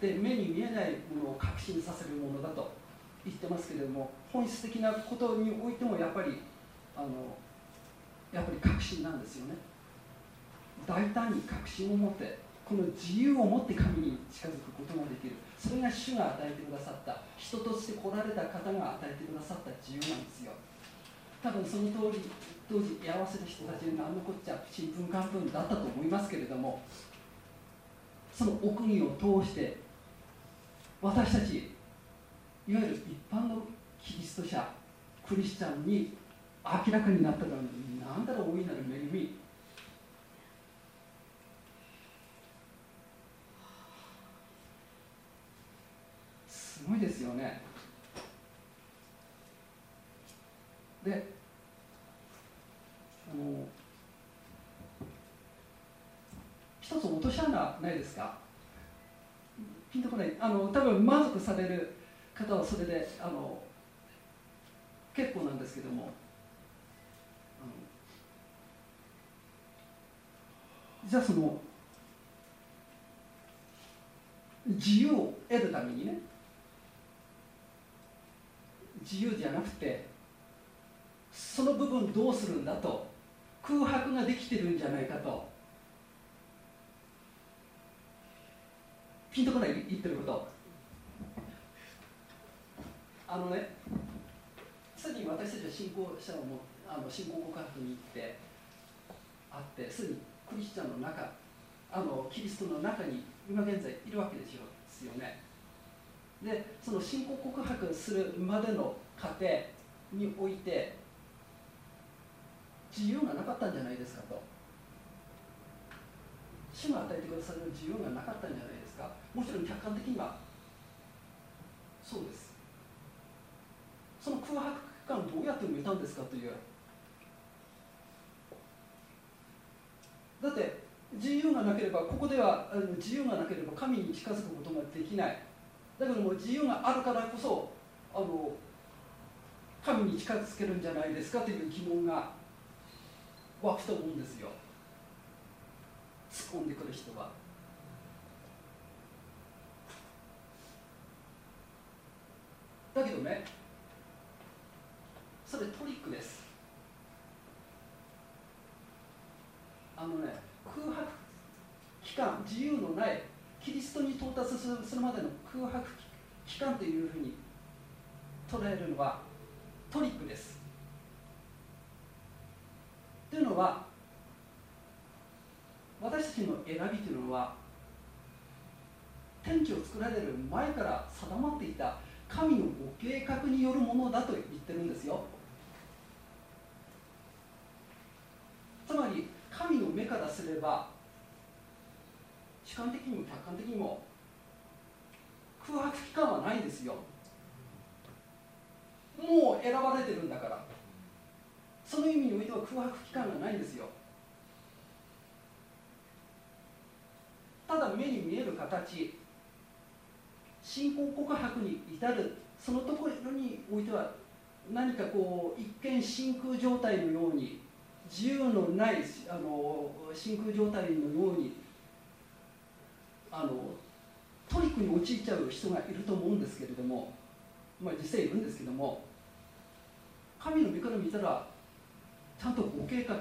Speaker 7: で目に見えないものを確信させるものだと言ってますけれども本質的なことにおいてもやっぱりあのやっぱり確信なんですよね。大胆に確信を持ってこの自由を持って神に近づくことができる。それが主が与えてくださった。人として来られた方が与えてくださった自由なんですよ。多分その通り当時居合わせる人たちに何のこっちゃちんぷんかんぷんだったと思いますけれどもその奥義を通して私たちいわゆる一般のキリスト者クリスチャンに明らかになったのに何だろう大いなる恵みすごいですよね。であの一つ落とし穴ないですか？ピンとこない。あの多分満足される方はそれであの結構なんですけども。じゃあその自由を得るためにね自由じゃなくてその部分どうするんだと空白ができてるんじゃないかとピンとこない言ってること。あのねすでに私たちは信仰者をあの信仰告白に行ってあってすでにクリスチャンの中あのキリストの中に今現在いるわけですよね。でその信仰告白するまでの過程において自由がなかったんじゃないですかと。主が与えてくださる自由がなかったんじゃないですか。もちろん客観的にはそうです。その空白期間どうやって埋めたんですかというだって自由がなければここでは自由がなければ神に近づくことができない。だけども自由があるからこそあの神に近づけるんじゃないですかという疑問が湧くと思うんですよ。突っ込んでくる人は。だけどねそれトリックです。あのね空白期間自由のないキリストに到達するまでの空白期間というふうに捉えるのはトリックです。というのは私たちの選びというのは天地を作られる前から定まっていた神のご計画によるものだと言ってるんですよ。つまり神の目からすれば主観的にも客観的にも空白期間はないですよ。もう選ばれてるんだから。その意味においては空白期間がないんですよ。ただ目に見える形信仰告白に至るそのところにおいては何かこう一見真空状態のように自由のないあの真空状態のようにあのトリックに陥っちゃう人がいると思うんですけれども、まあ、実際いるんですけども神の御から見たらちゃんとご計画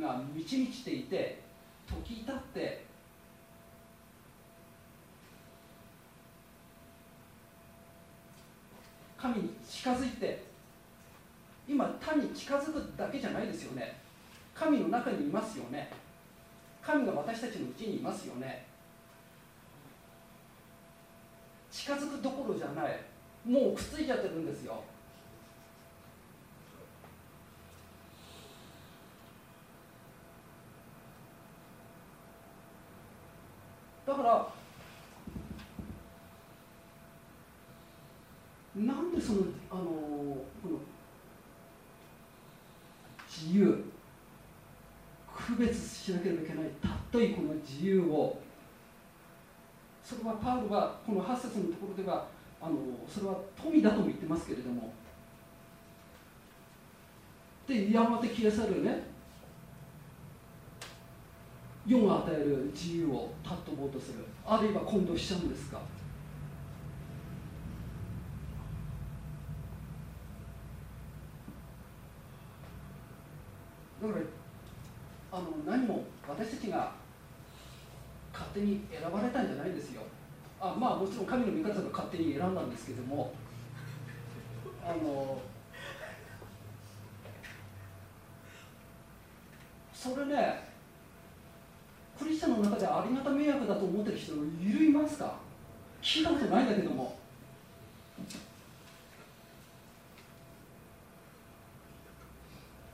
Speaker 7: が満ち満ちていて時至って神に近づいて今単に近づくだけじゃないですよね。神の中にいますよね。神が私たちのうちにいますよね。近づくどころじゃない。もうくっついちゃってるんですよ。だからなんでそのあのこの自由区別しなければいけないたっといこの自由を。それはパウルはこの8節のところではあのそれは富だとも言ってますけれども。でやがて消え去るね。世が与える自由を尊ぼうとする。あるいは今度しちゃうんですかだからあの何も私たちが勝手に選ばれたんじゃないんですよ。あまあもちろん神の御方が勝手に選んだんですけども。あのそれねクリスチャンの中でありがた迷惑だと思ってる人いるいますか？聞いたことないんだけども。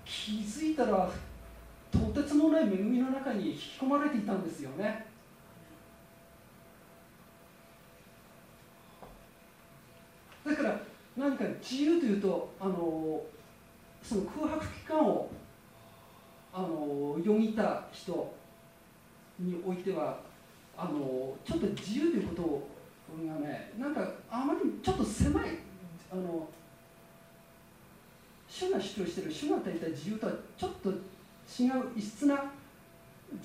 Speaker 7: 気づいたらとてつもない恵みの中に引き込まれていたんですよね。だから何か自由というとあのその空白期間をあのよぎった人においてはあのちょっと自由ということがねなんかあまりちょっと狭いあの主が主張している主が与えた自由とはちょっと違う異質な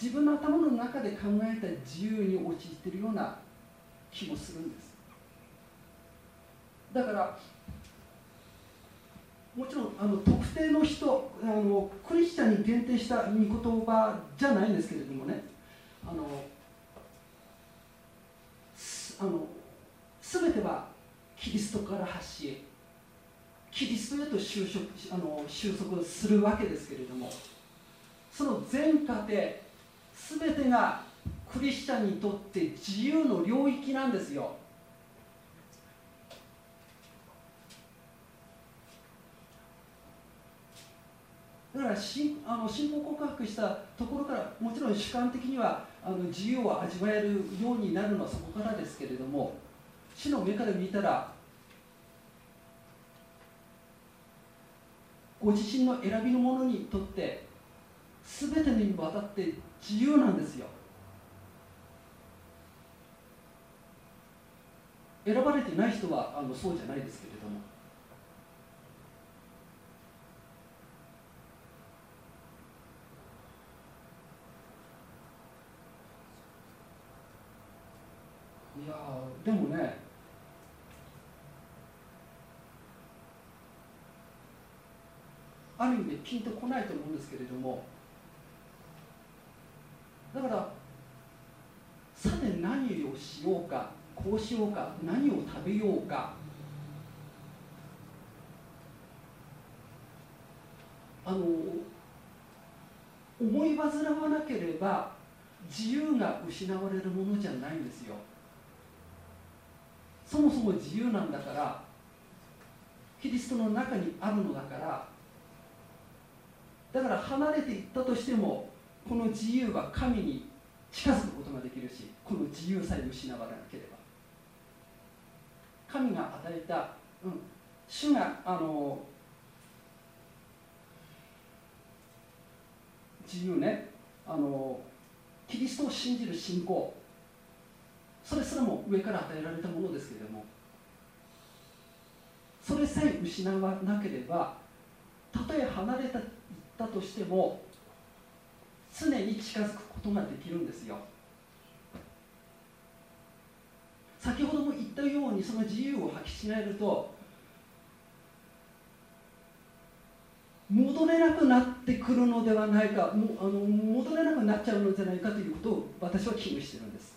Speaker 7: 自分の頭の中で考えた自由に陥っているような気もするんです。だからもちろんあの特定の人あのクリスチャンに限定した御言葉じゃないんですけれどもね。あのあの全てはキリストから発しキリストへと収束あの収束するわけですけれども。その全過程全てがクリスチャンにとって自由の領域なんですよ。だから信あの信仰告白したところからもちろん主観的にはあの自由を味わえるようになるのはそこからですけれども主の目から見たらご自身の選びの者にとって全てにわたって自由なんですよ。選ばれてない人はあのそうじゃないですけれども。いやでもねある意味でピンとこないと思うんですけれどもだからさて何をしようかこうしようか何を食べようか。あの思い煩わなければ自由が失われるものじゃないんですよ。そもそも自由なんだからキリストの中にあるのだからだから離れていったとしてもこの自由は神に近づくことができるしこの自由さえ失わなければ。神が与えた、うん、主があの自由ねあのキリストを信じる信仰。それすらも上から与えられたものですけれども。それさえ失わなければたとえ離れたったとしても常に近づくことができるんですよ。先ほども言ったようにその自由を履き違えると戻れなくなってくるのではないかもあの戻れなくなっちゃうのじゃないかということを私は危惧してるんです。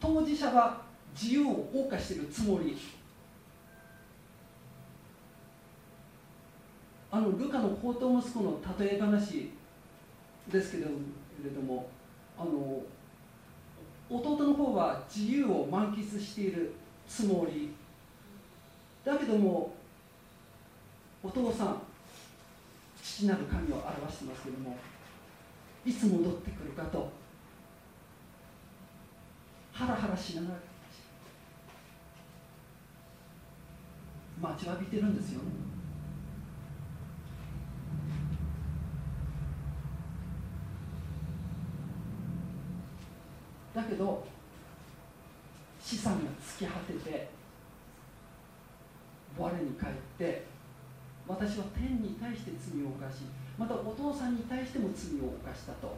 Speaker 7: 当事者は自由を謳歌しているつもり。あのルカの宝刀息子の例え話ですけれどもあの弟の方は自由を満喫しているつもり。だけどもお父さん父なる神を表してますけどもいつ戻ってくるかと。ハラハラしながら待ちわびてるんですよ。ねだけど資産が尽き果てて我に返って私は天に対して罪を犯しまたお父さんに対しても罪を犯したと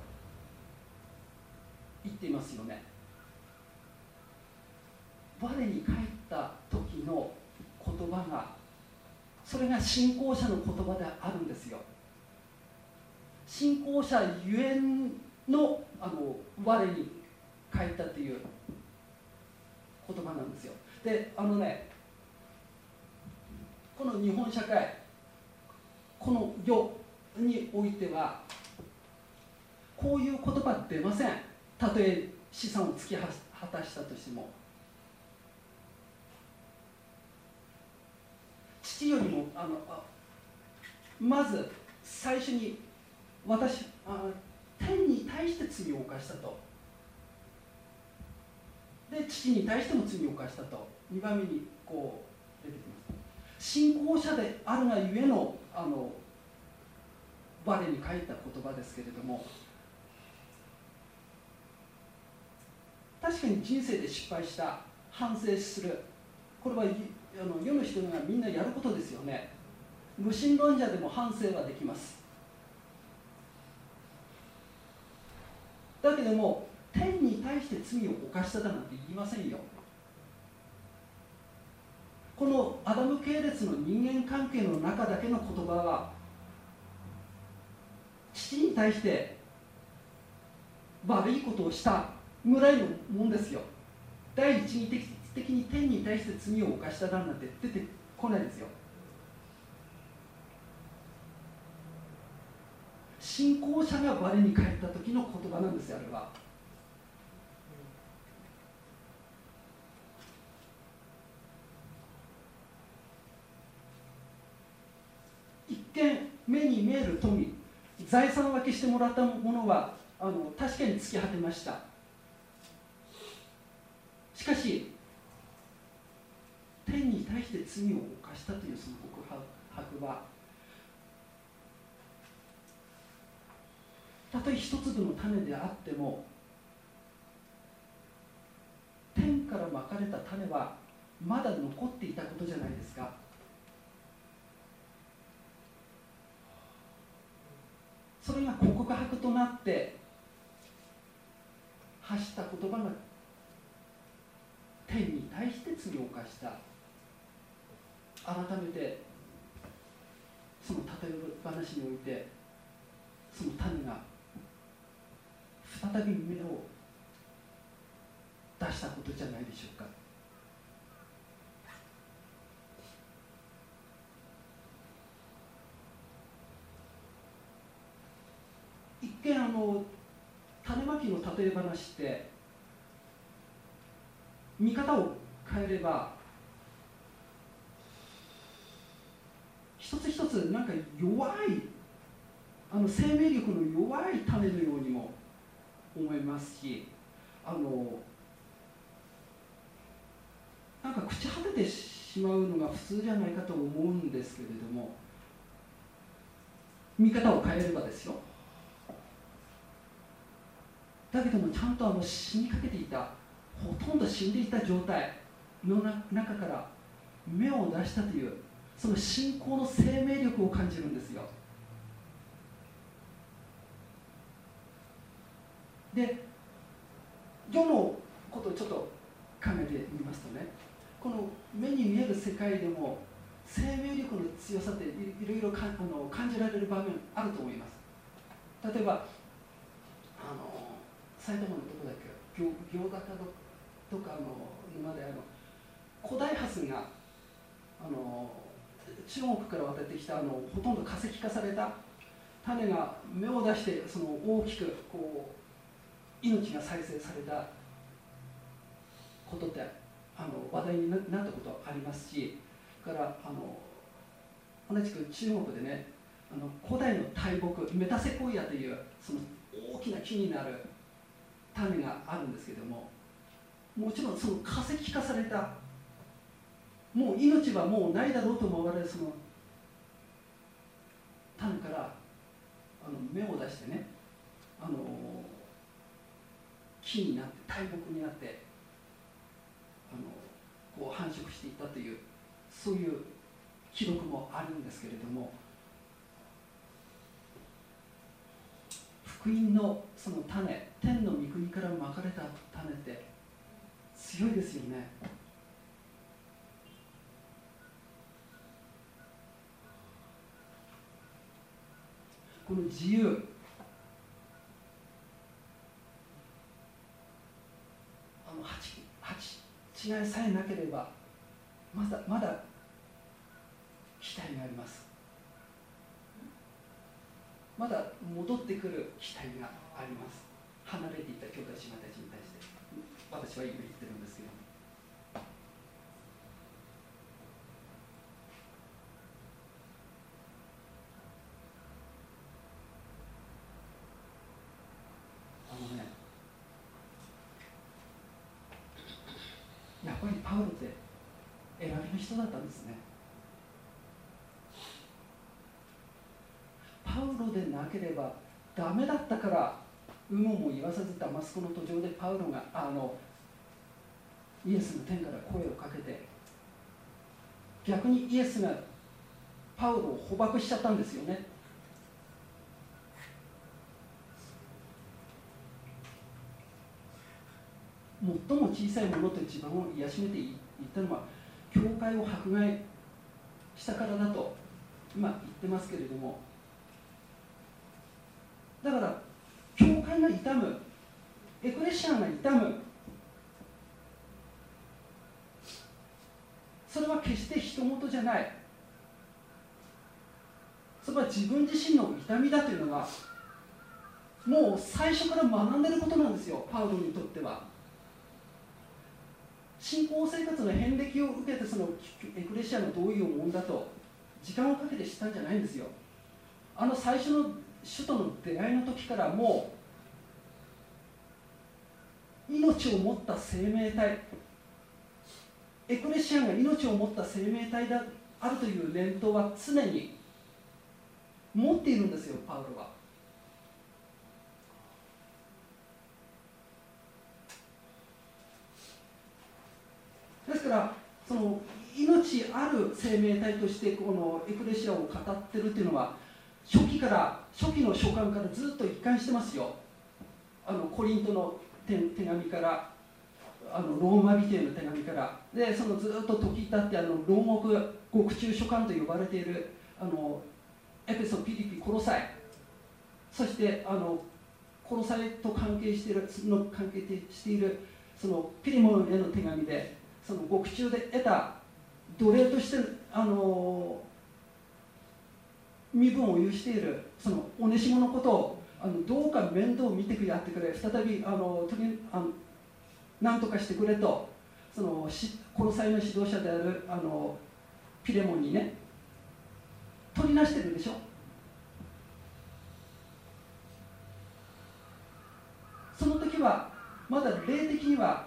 Speaker 7: 言っていますよね。我に返った時の言葉がそれが信仰者の言葉であるんですよ。信仰者ゆえんのあの我に書いたっていう言葉なんですよ。であのねこの日本社会この世においてはこういう言葉出ません。たとえ資産を突き果たしたとしても。父よりもあのあまず最初に私あ天に対して罪を犯したと。で父に対しても罪を犯したと。2番目にこう出てきます信仰者であるがゆえのあの我に書いた言葉ですけれども確かに人生で失敗した反省する。これはあの世の人がみんなやることですよね。無神論者でも反省はできます。だけども天に対して罪を犯しただなんて言いませんよ。このアダム系列の人間関係の中だけの言葉は父に対して悪いことをしたぐらいのもんですよ。第一義的的に天に対して罪を犯しただなんて出てこないですよ。信仰者が我に帰った時の言葉なんですよあれは一見目に見える富。財産分けしてもらったものはあの確かに突き果てました。しかし天に対して罪を犯したというその告白はたとえ一粒の種であっても天からまかれた種はまだ残っていたことじゃないですか。それが告白となって発した言葉が天に対して罪を犯した。改めてその例え話においてその種が再び芽を出したことじゃないでしょうか一見あの種まきの例え話って見方を変えれば一つ一つなんか弱いあの生命力の弱い種のようにも思いますしあのなんか朽ち果ててしまうのが普通じゃないかと思うんですけれども見方を変えればですよ。だけどもちゃんとあの死にかけていたほとんど死んでいた状態の中から芽を出したというその信仰の生命力を感じるんですよ。で世のことをちょっと考えてみますとねこの目に見える世界でも生命力の強さっていろいろかあの感じられる場面あると思います。例えばあの埼玉のどこだっけ？行行高とかの沼であの古代ハスがあの中国から渡ってきたあのほとんど化石化された種が芽を出してその大きくこう命が再生されたことってあの話題になったことありますしからあの同じく中国でねあの古代の大木メタセコイアというその大きな木になる種があるんですけどももちろんその化石化されたもう命はもうないだろうと思われるその種からあの芽を出してねあの木になって大木になってあのこう繁殖していったというそういう記録もあるんですけれども福音のその種天の御国からまかれた種って強いですよね。この自由。あの鉢違いさえなければまだまだ期待があります。まだ戻ってくる期待があります。離れていた兄弟姉妹たちに対して。私は今言ってるんですけど。あのねやっぱりパウロって選びの人だったんですね。パウロでなければダメだったから有無も言わさずダマスコの途上でパウロがあのイエスの天から声をかけて逆にイエスがパウロを捕獲しちゃったんですよね。最も小さいものと地盤を癒しめていったのは教会を迫害したからだと今言ってますけれども。だから会が痛む。エクレシアンが痛む。それは決して人事じゃない。それは自分自身の痛みだというのがもう最初から学んでることなんですよパウロにとっては。信仰生活の遍歴を受けてそのエクレシアの同意をもんだと時間をかけて知ったんじゃないんですよ。あの最初の首都の出会いの時からもう命を持った生命体。エクレシアンが命を持った生命体であるという念頭は常に持っているんですよパウロは。ですからその命ある生命体としてこのエクレシアを語ってるっていうのは初期から初期の書簡からずっと一貫してますよ。あのコリントの手手紙からあのローマ人への手紙から。でそのずっと時たってあの牢獄獄中書簡と呼ばれているあのエペソピリピコロサイそしてあのコロサイと関係しているの関係しているそのピリモンへの手紙でその獄中で得た奴隷としてあの身分を有しているそのおねしものことをあのどうか面倒を見てくやってくれ再びあの時あの何とかしてくれとそのし殺されの指導者であるあのピレモンにね取りなしてるでしょ。その時はまだ霊的には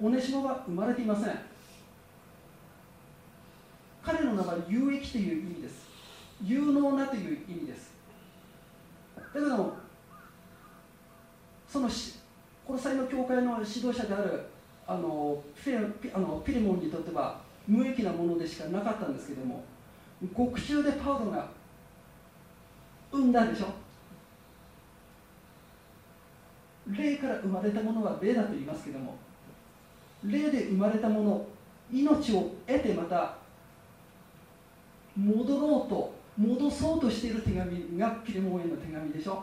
Speaker 7: おねしもが生まれていません。彼の名は有益という意味です。有能なという意味です。だけどもそのし殺されの教会の指導者であるあのフィレあのピレモンにとっては無益なものでしかなかったんですけども獄中でパウロが産んだでしょ？霊から生まれたものは霊だと言いますけども霊で生まれたもの命を得てまた戻ろうと戻そうとしている手紙がピレモンへの手紙でしょ？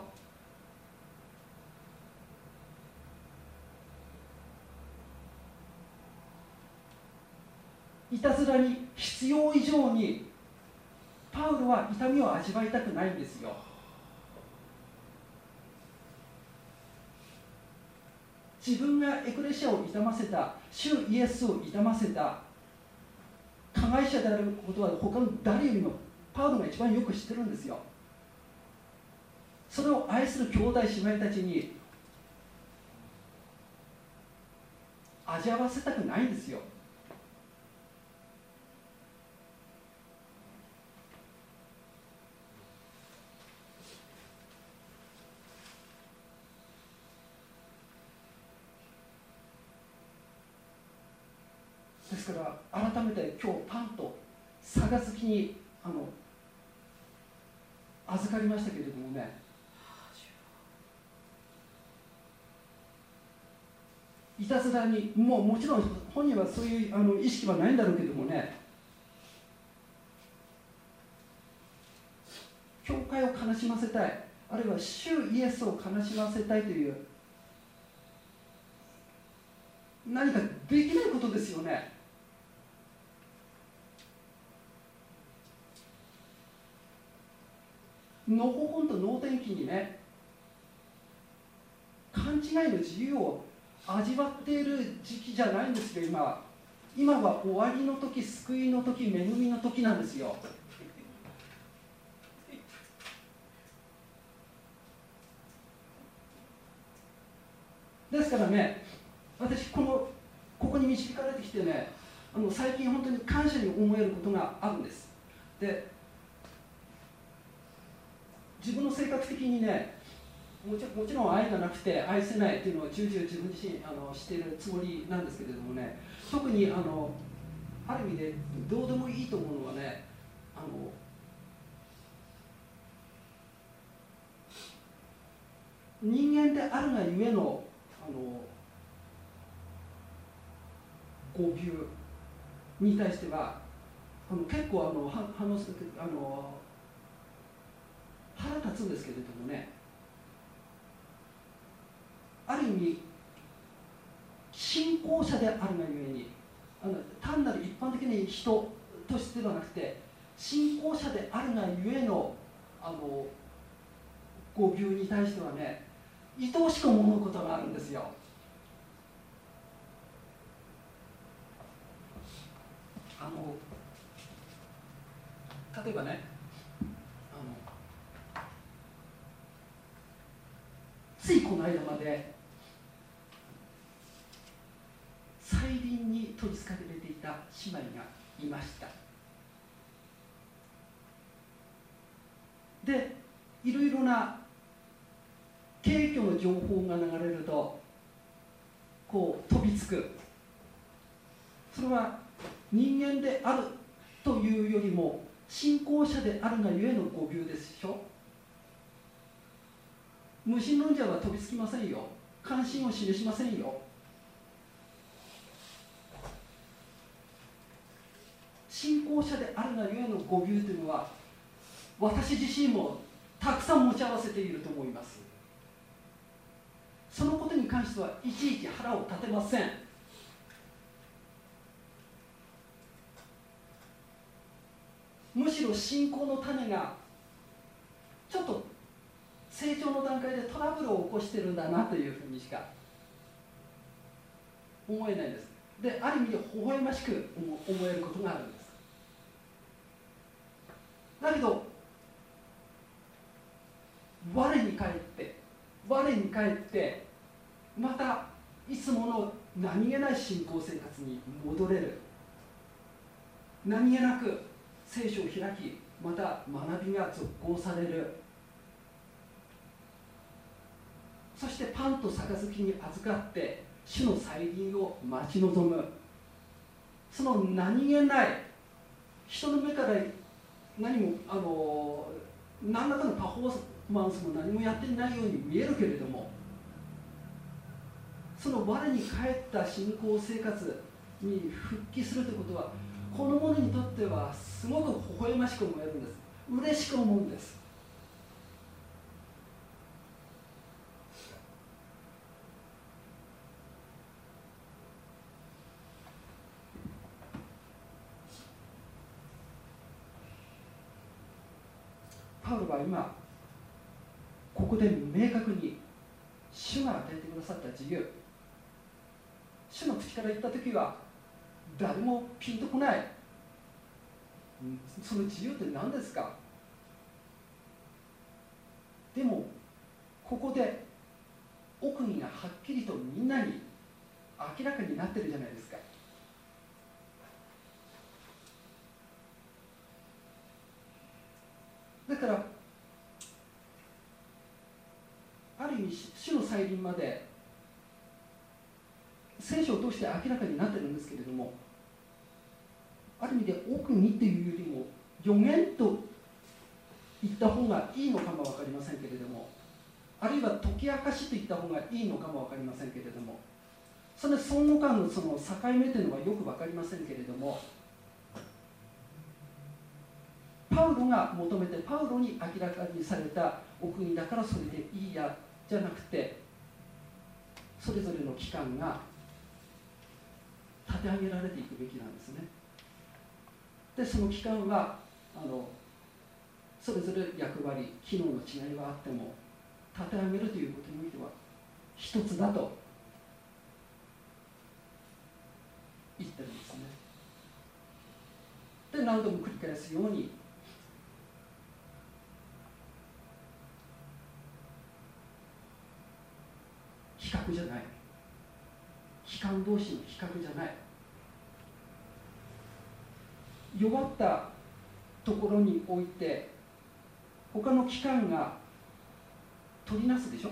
Speaker 7: いたずらに必要以上にパウロは痛みを味わいたくないんですよ。自分がエクレシアを痛ませた主イエスを痛ませた加害者であることは他の誰よりもパウロが一番よく知ってるんですよ。それを愛する兄弟姉妹たちに味わわせたくないんですよ。ですから改めて今日パンと杯にあの預かりましたけれどもね。いたずらにもうもちろん本人はそういうあの意識はないんだろうけどもね。今日悲しませたい。あるいは主イエスを悲しませたいという何かできないことですよね。のほほんと能天気にね勘違いの自由を味わっている時期じゃないんですよ今。は今は終わりの時救いの時恵みの時なんですよ。ですからね私このここに導かれてきてねあの最近本当に感謝に思えることがあるんです。で自分の性格的にねもちもちろん愛がなくて愛せないっていうのを重々自分自身あのしてるつもりなんですけれどもね特にあのある意味でどうでもいいと思うのはねあの人間であるがゆえのあの語尾に対してはあの結構あのはあのあの腹立つんですけれどもねある意味信仰者であるがゆえにあの単なる一般的に人としてではなくて信仰者であるがゆえのあの語尾に対してはね愛おしく思うことがあるんですよ。あの例えばねあのついこの間まで再臨に取りつかれていた姉妹がいました。でいろいろな景挙の情報が流れるとこう飛びつく。それは人間であるというよりも信仰者であるがゆえの語尾でしょ。無神論者は飛びつきませんよ。関心を示しませんよ。信仰者であるがゆえの語尾というのは私自身もたくさん持ち合わせていると思います。そのことに関してはいちいち腹を立てません。むしろ信仰の種がちょっと成長の段階でトラブルを起こしてるんだなというふうにしか思えないです。である意味で微笑ましく思えることがあるんです。だけど我に返って我に返ってまたいつもの何気ない信仰生活に戻れる。何気なく聖書を開きまた学びが続行される。そしてパンと杯に預かって主の再臨を待ち望む。その何気ない人の目から何もあの何らかのパフォーマンスも何もやっていないように見えるけれどもその我に返った信仰生活に復帰するということはこの者にとってはすごく微笑ましく思えるんです。嬉しく思うんです。は今ここで明確に主が与えてくださった自由。主の口から言った時は誰もピンとこない。その自由って何ですか？でもここで奥義がはっきりとみんなに明らかになってるじゃないですか。だからある意味主の再臨まで聖書を通して明らかになってるんですけれどもある意味で奥にっていうよりも予言と言った方がいいのかも分かりませんけれどもあるいは解き明かしと言った方がいいのかも分かりませんけれどもその相互間のその境目というのはよく分かりませんけれどもパウロが求めてパウロに明らかにされたお国だからそれでいいやじゃなくてそれぞれの機関が立て上げられていくべきなんですね。でその機関はあのそれぞれ役割機能の違いはあっても立て上げるということにおいては一つだと言ってるんですね。で何度も繰り返すように比較じゃない。機関同士の比較じゃない。弱ったところにおいて他の機関が取りなすでしょ。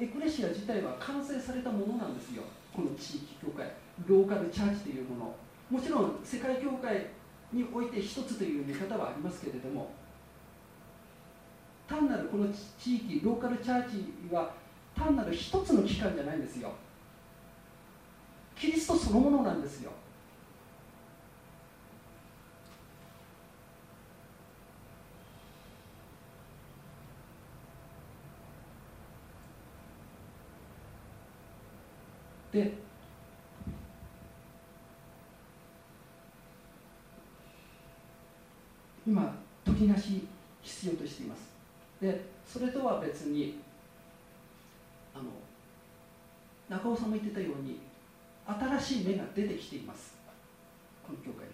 Speaker 7: エクレシア自体は完成されたものなんですよ。この地域教会。ローカルチャーチというもの。もちろん世界教会において一つという見方はありますけれども単なるこの地域ローカルチャーチは単なる一つの機関じゃないんですよ。キリストそのものなんですよ。で今取りなし必要としています。でそれとは別にあの中尾さんも言ってたように新しい芽が出てきています。この教会によって。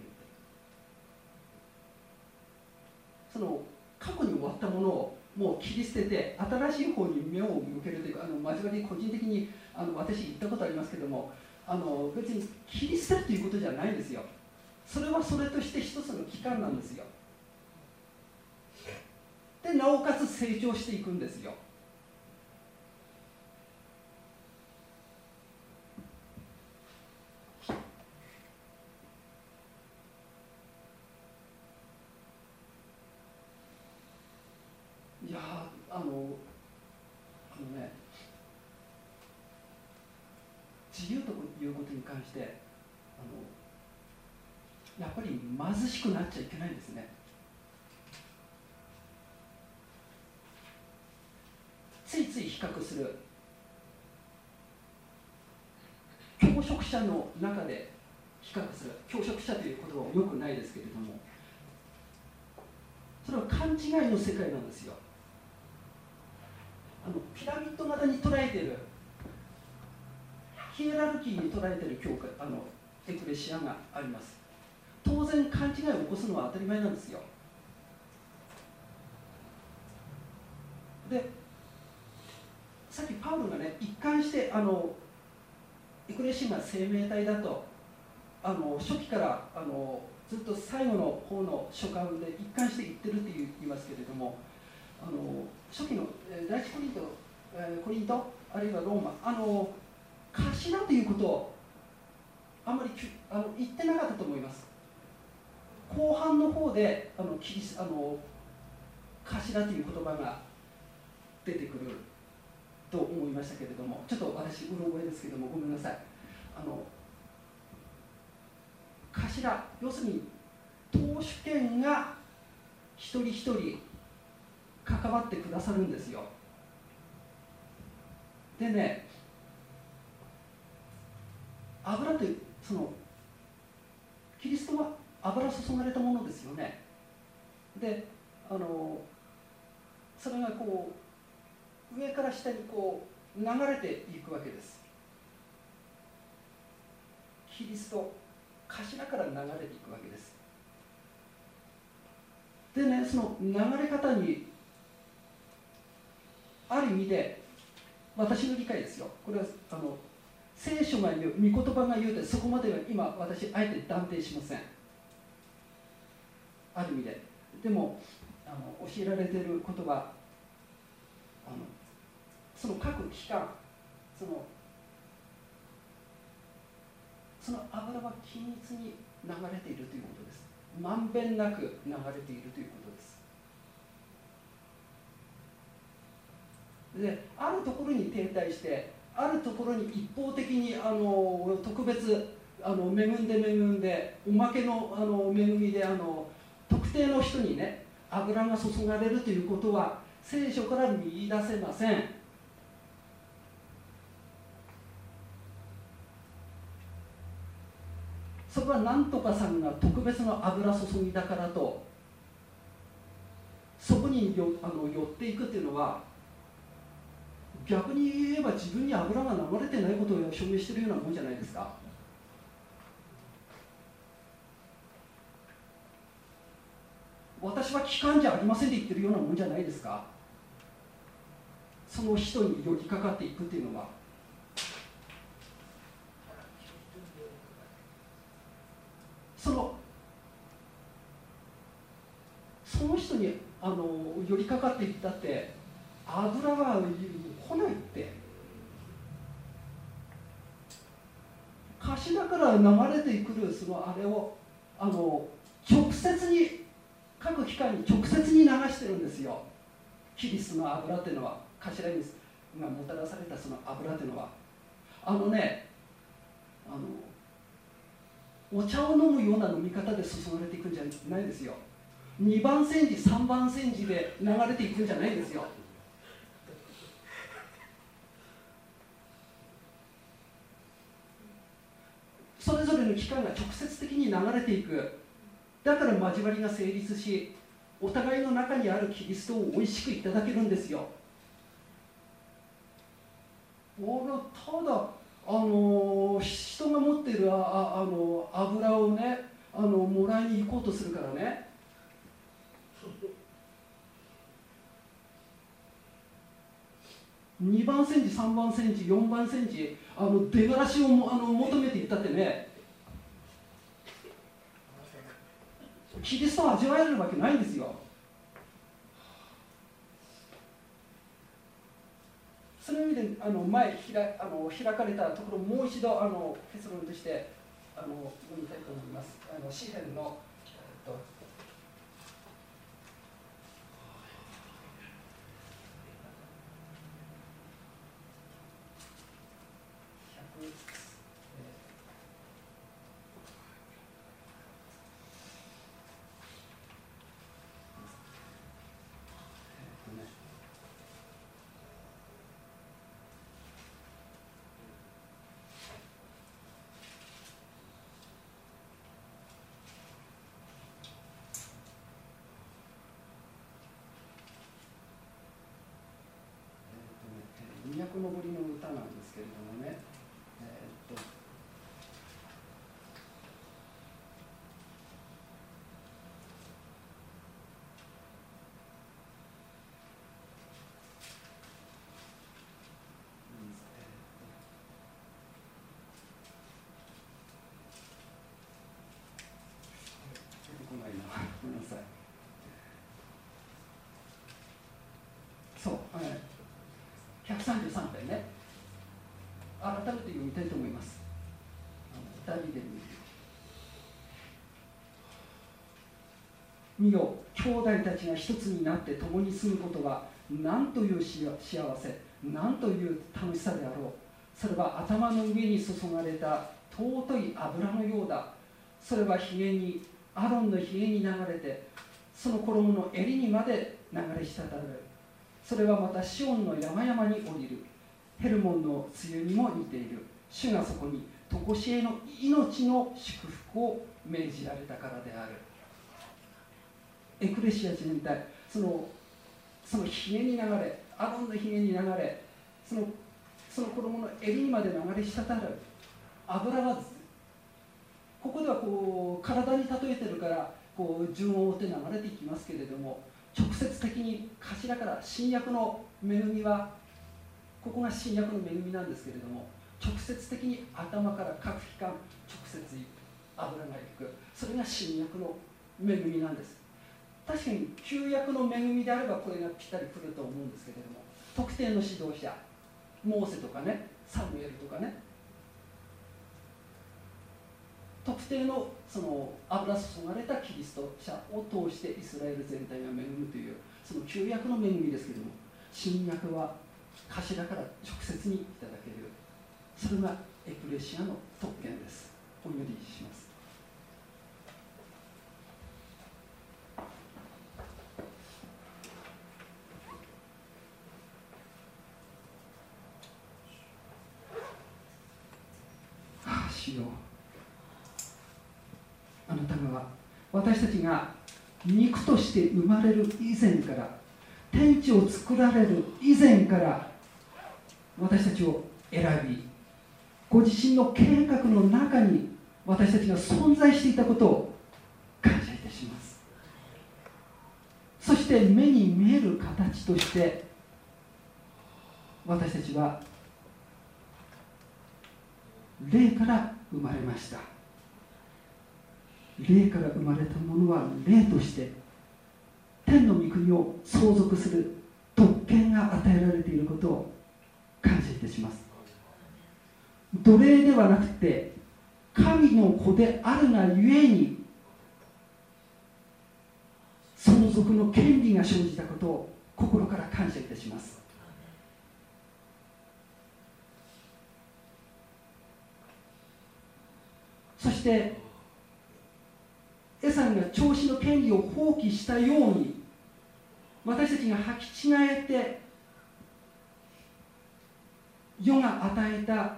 Speaker 7: その過去に終わったものをもう切り捨てて新しい方に目を向けるというかあの真面目に個人的にあの私言ったことありますけどもあの別に切り捨てるということじゃないんですよ。それはそれとして一つの期間なんですよ。でなおかつ成長していくんですよ。いやあのあのね自由ということに関してあのやっぱり貧しくなっちゃいけないんですねついつい比較する。教職者の中で比較する。教職者という言葉はよくないですけれども。それは勘違いの世界なんですよ。あのピラミッド型に捉えてる。ヒエラルキーに捉えてる教会あのエクレシアがあります。当然勘違いを起こすのは当たり前なんですよ。でさっきパウロがね一貫してあのエクレシアが生命体だとあの初期からあのずっと最後の方の書簡で一貫して言ってるって言いますけれどもあの初期の第一コリント、えコリントあるいはローマあの頭ということをあまりあの言ってなかったと思います。後半の方であのキリスあの頭という言葉が出てくる。と思いましたけれどもちょっと私うろ覚えですけどもごめんなさい。あの頭要するに党首権が一人一人関わってくださるんですよ。でね油というそのキリストは油注がれたものですよね。であのそれがこう上から下にこう流れていくわけです。キリスト頭から流れていくわけです。でねその流れ方にある意味で私の理解ですよ。これはあの聖書が言う御言葉が言うてそこまでは今私あえて断定しません。ある意味で。でもあの教えられていることはあのその各機関そのその油は均一に流れているということです。まんべんなく流れているということです。であるところに停滞してあるところに一方的にあの特別あの恵んで恵んでおまけのあの恵みであの特定の人にね油が注がれるということは聖書から見出せません。それは何とかさんが特別の油注ぎだからとそこによあの寄っていくっていうのは逆に言えば自分に油が流れてないことを証明しているようなもんじゃないですか。私は機関じゃありませんって言ってるようなもんじゃないですか。その人に寄りかかっていくっていうのはそのその人にあの寄りかかっていったって油は来ないって。頭から流れてくるそのあれをあの直接に各機関に直接に流してるんですよ。キリストの油っていうのは頭にがもたらされたその油っていうのは。あのねあのお茶を飲むような飲み方で注がれていくんじゃないですよ。2番煎じ3番煎じで流れていくんじゃないんですよ。それぞれの機関が直接的に流れていく。だから交わりが成立しお互いの中にあるキリストを美味しくいただけるんですよ。俺ただあの人が持っているああの油をねあのもらいに行こうとするからね。2番センチ3番センチ4番センチあの出がらしをもあの求めていったってね。キリストを味わえるわけないんですよ。その意味であの前開あの開かれたところもう一度あの結論としてあの読みたいと思います。あの詩篇の、えっと都のぼりの歌なんですけれどもね、えー、っと。そう、えー133編ね。改めて読みたいと思います。二人で見よ兄弟たちが一つになって共に住むことは何という幸せ何という楽しさであろう。それは頭の上に注がれた尊い油のようだ。それはひげにアロンのひげに流れてその衣の襟にまで流れ滴る。それはまたシオンの山々に降りる。ヘルモンの梅雨にも似ている。主がそこに常しえの命の祝福を命じられたからである。エクレシア全体そのそのひげに流れアロンのひげに流れそのその子供の襟にまで流れ滴る。油はここではこう体に例えてるからこう順を追って流れていきますけれども直接的に頭から新約の恵みはここが新約の恵みなんですけれども直接的に頭から各機関直接油がいく。それが新約の恵みなんです。確かに旧約の恵みであればこれがぴったりくると思うんですけれども特定の指導者モーセとかねサムエルとかね特定のその油注がれたキリスト者を通してイスラエル全体が恵むというその旧約の恵みですけれども新約は頭から直接にいただけるそれがエクレシアの特権です。お祈りします。ああ主よあなたが私たちが肉として生まれる以前から天地を作られる以前から私たちを選びご自身の計画の中に私たちが存在していたことを感謝いたします。そして目に見える形として私たちは霊から生まれました。霊から生まれたものは霊として天の御国を相続する特権が与えられていることを感謝いたします。奴隷ではなくて神の子であるがゆえに相続の権利が生じたことを心から感謝いたします。そしてエサンが調子の権利を放棄したように私たちが履き違えて世が与えた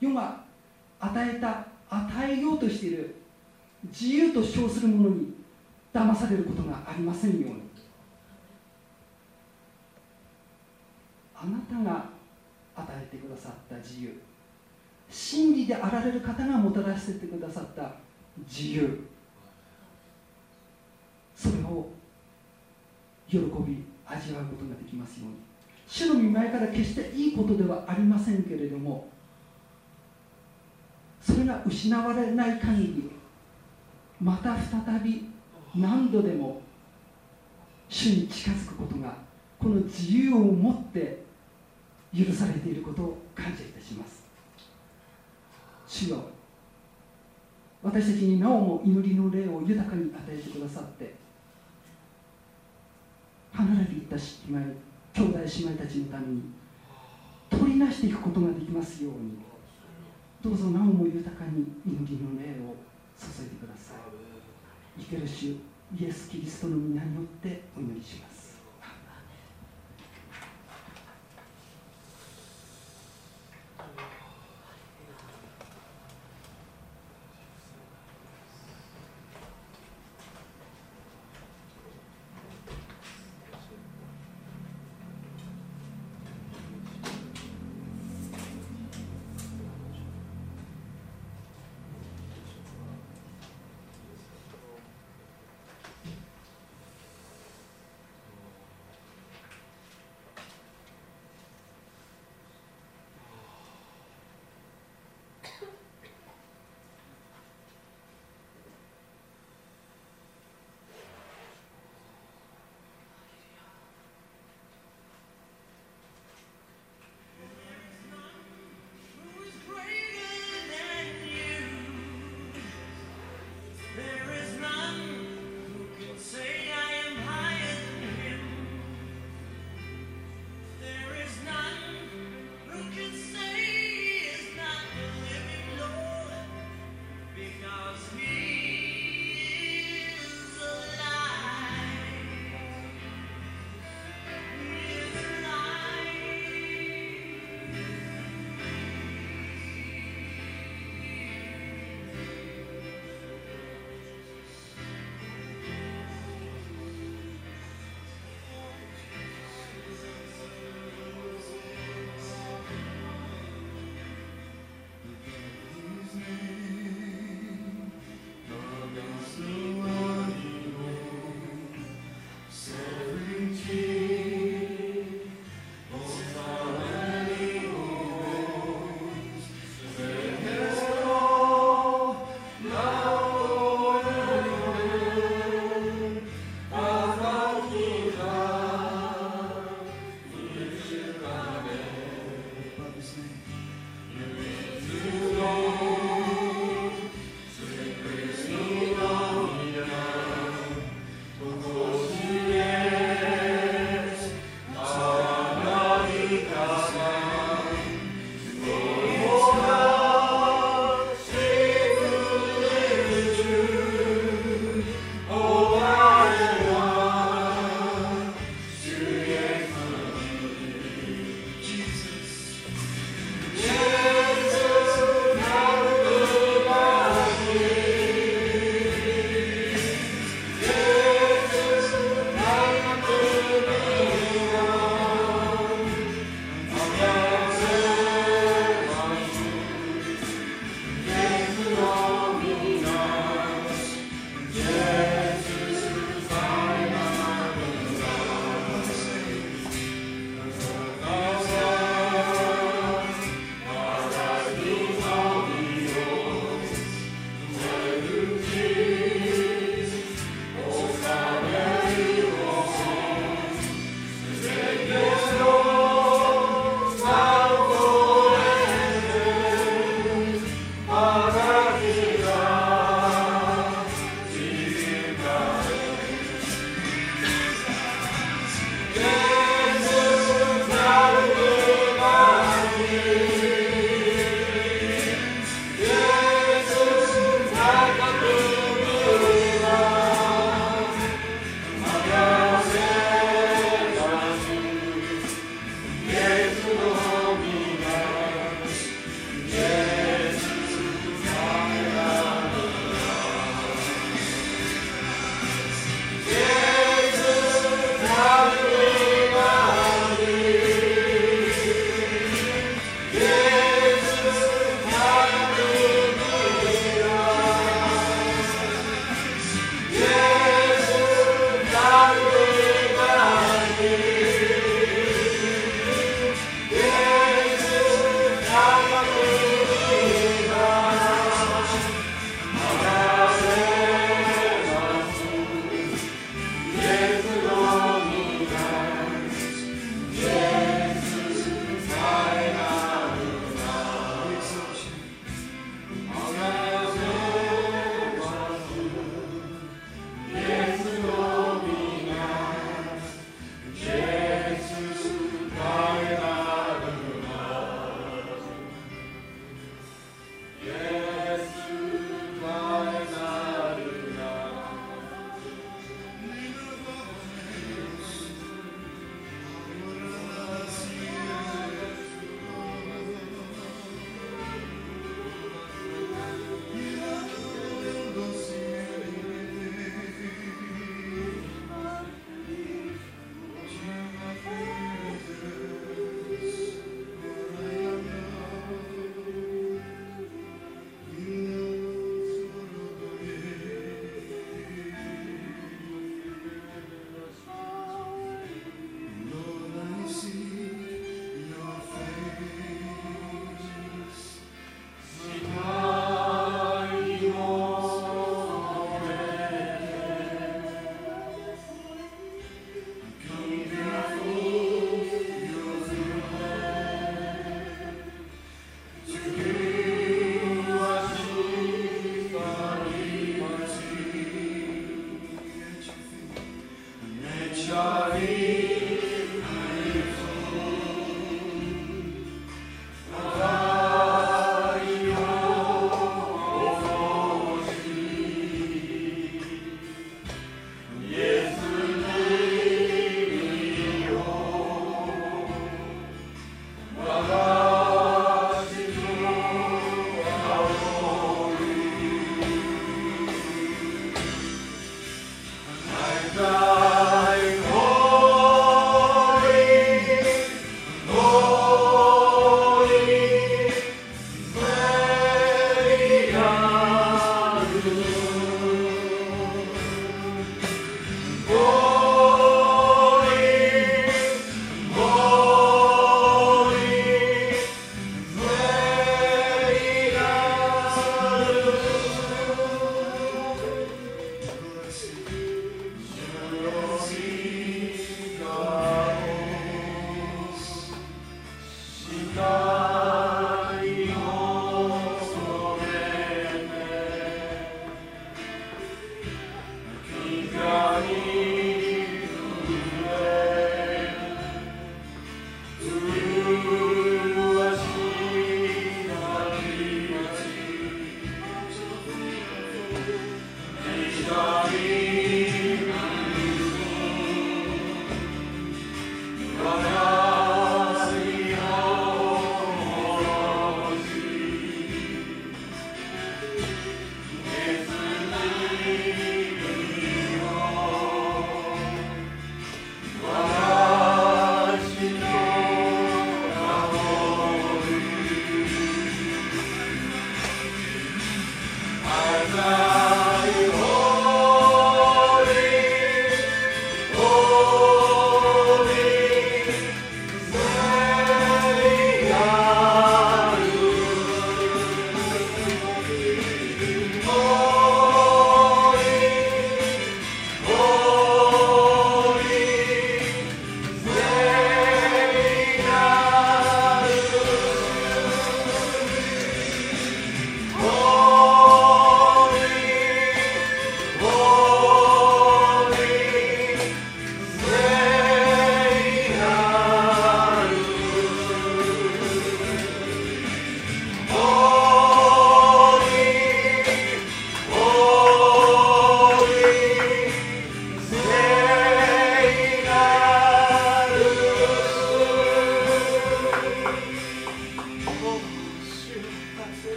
Speaker 7: 世が与えた与えようとしている自由と称するものに騙されることがありませんように。あなたが与えてくださった自由。真理であられる方がもたらせてくださった自由。それを喜び味わうことができますように。主の御前から決していいことではありませんけれどもそれが失われない限りまた再び何度でも主に近づくことがこの自由を持って許されていることを感謝いたします。主よ私たちになおも祈りの霊を豊かに与えてくださって離れていった姉妹兄弟姉妹たちのために取り出していくことができますようにどうぞなおも豊かに祈りの霊を注いでください。生ける主イエス・キリストの皆によってお祈りします。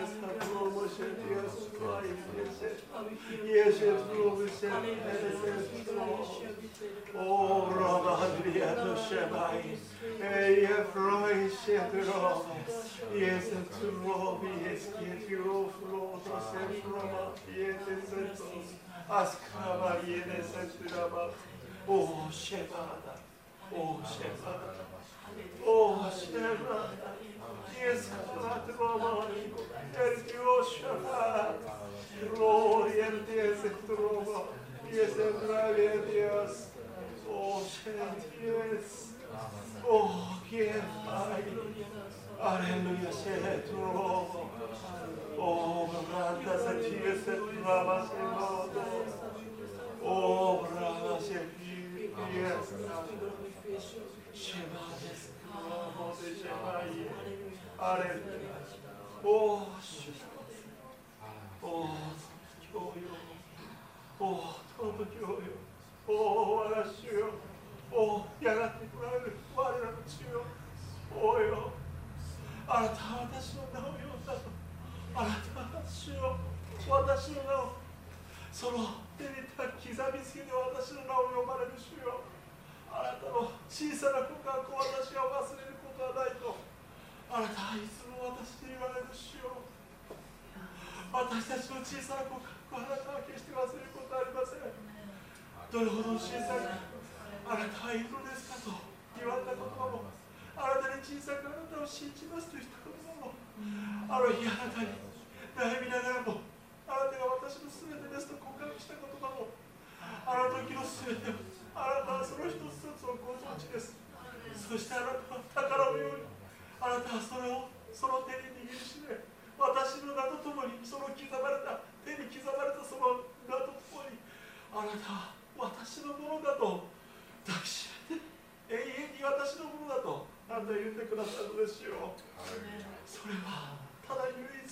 Speaker 8: jest na Twoją miłosierdzie, Jezus Christ, jesteś, jesteś zdrowy, serce, jesteś zdrowy. To szebaj, يسخط روبي ترجوش Gloria al Dios de tu robo y es el rabia Dios. Oh, Dios. Oh, quien Aleluya, sea tu robo. Oh, branda se tienes el rama se modo. Oh, branda se tienes. Shema des robo de Shema あれおーし
Speaker 5: おー
Speaker 8: 教養おー尊教養おー我がおよ。おーやがて来られる我らの主よ。おーよ。あなたは私の名を呼んだとあなたは私を私の名をその手に刻みつけて私の名を呼ばれる主よ。あなたの小さな告白を私は忘れることはないとあなたはいつも私に言われる主よ私たちの小さな告白をあなたは決して忘れることはありません。
Speaker 2: ど
Speaker 5: れほ
Speaker 8: ど小さく
Speaker 2: あ
Speaker 8: なたはいつのですかと言われた言葉もあなたに小さくあなたを信じますと言った言葉もあの日あなたに悩みながらもあなたが私の全てですと告白した言葉もあの時の全てをあなたはその一つ一つをご存知です。
Speaker 2: そ
Speaker 8: してあなたは宝のようにあなたはそれをその手に握りしめ私の名とともにその刻まれた手に刻まれたその名とともにあなたは私のものだと抱きしめて永遠に私のものだと。あなた言ってくださるのですよ、う、
Speaker 5: そ
Speaker 8: れはただ唯一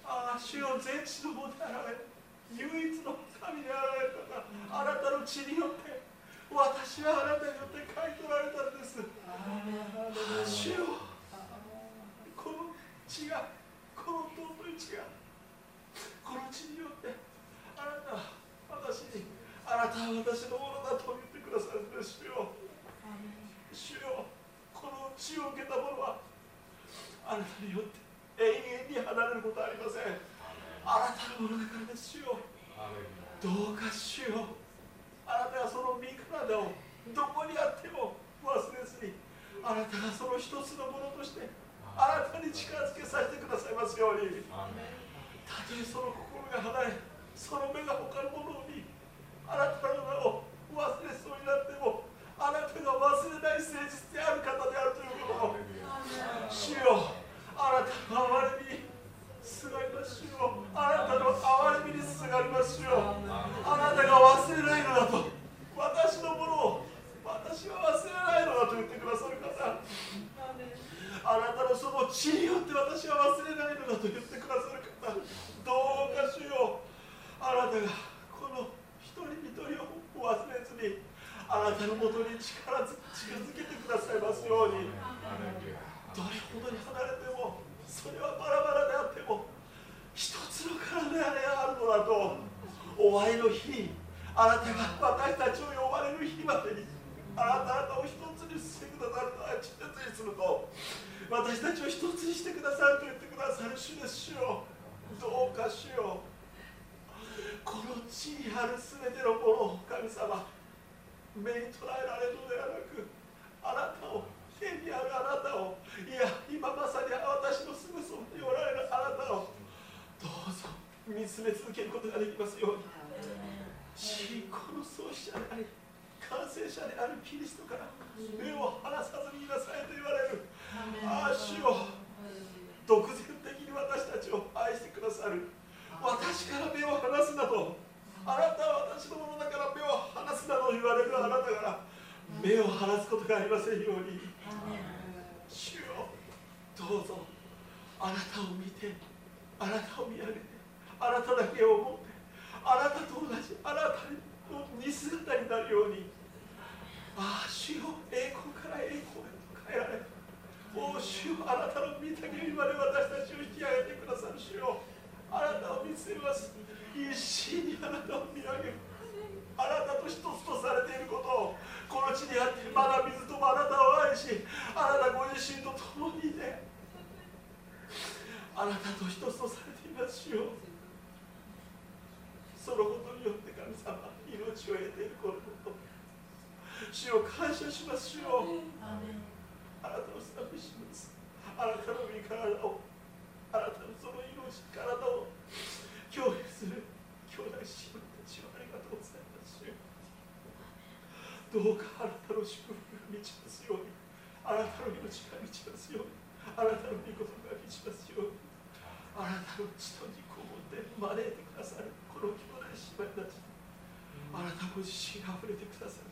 Speaker 8: ああ主よ全知のものであられ唯一の神であられたがあなたの血によって私はあなたによって買い取られたんです。主よこの血がこの尊い血がこの血によってあなたは私にあなたは私のものだと言ってくださるんですよ。主よこの血を受けた者はあなたによって永遠に離れることはありません。あなたのものだからですよ。どうか主よあなたがその身体をどこにあっても忘れずにあなたがその一つのものとしてあなたに近づけさせてくださいますように。たとえその心が離れその目が他のものを見あなたの名を忘れそうになってもあなたが忘れない誠実である方であるということを主よあなたの憐れみにすがりますよあなたの憐れみにすがりますよあなたが忘れないのだと。私のものを私は忘れないのだと言ってくださる方。あなたのその血によって私は忘れないのだと言ってくださる方。どうかしよう。あなたがこの一人一人を忘れずにあなたのもとに力近づけてくださいますように。どれほどに離れてもそれはバラバラであっても一つの体であるのだと終わりの日にあなたが私たちを呼ばれる日までにあなた方を一つにしてくださるとは地鉄にすると私たちを一つにしてくださると言ってくださる主です主よ。どうか主よこの地にある全てのものを神様目に捉えられるのではなくあなたを天にあるあなたを。いや今まさに私のすぐそばにおられるあなたを。どうぞ見つめ続けることができますように。信仰の創始者であり完成者であるキリストから目を離さずにいなさいと言われる。ああ主よ独善的に私たちを愛してくださる。私から目を離すなとあなたは私のものだから目を離すなと言われるあなたから目を離すことがありませんように。主よどうぞ。あなたを見てあなたを見上げてあなただけを思ってあなたと同じあなたの似姿になるように。ああ主よ栄光から栄光へと変えられおお主よあなたの御嶽にまで私たちを引き上げてくださる主よ。あなたを見つめます。一心にあなたを見上げる。あなたと一つとされていることを。この地にあってまだ水ともあなたを愛しあなたご自身と共にいてあなたと一つとされていますよそのことによって神様命を得ているこのこと。主を感謝します主よ。あなたを賛美します。あなたの身体をあなたのその命体を共有する兄弟姉妹たちをありがとうございます主どうかあなたの祝福が満ちますように。あなたの命が満ちますように。あなたの御言葉が満ちますように。あなたの血と肉を持って招いてくださる。この兄弟姉妹たち。あなたご自身が溢れてくださ
Speaker 1: る。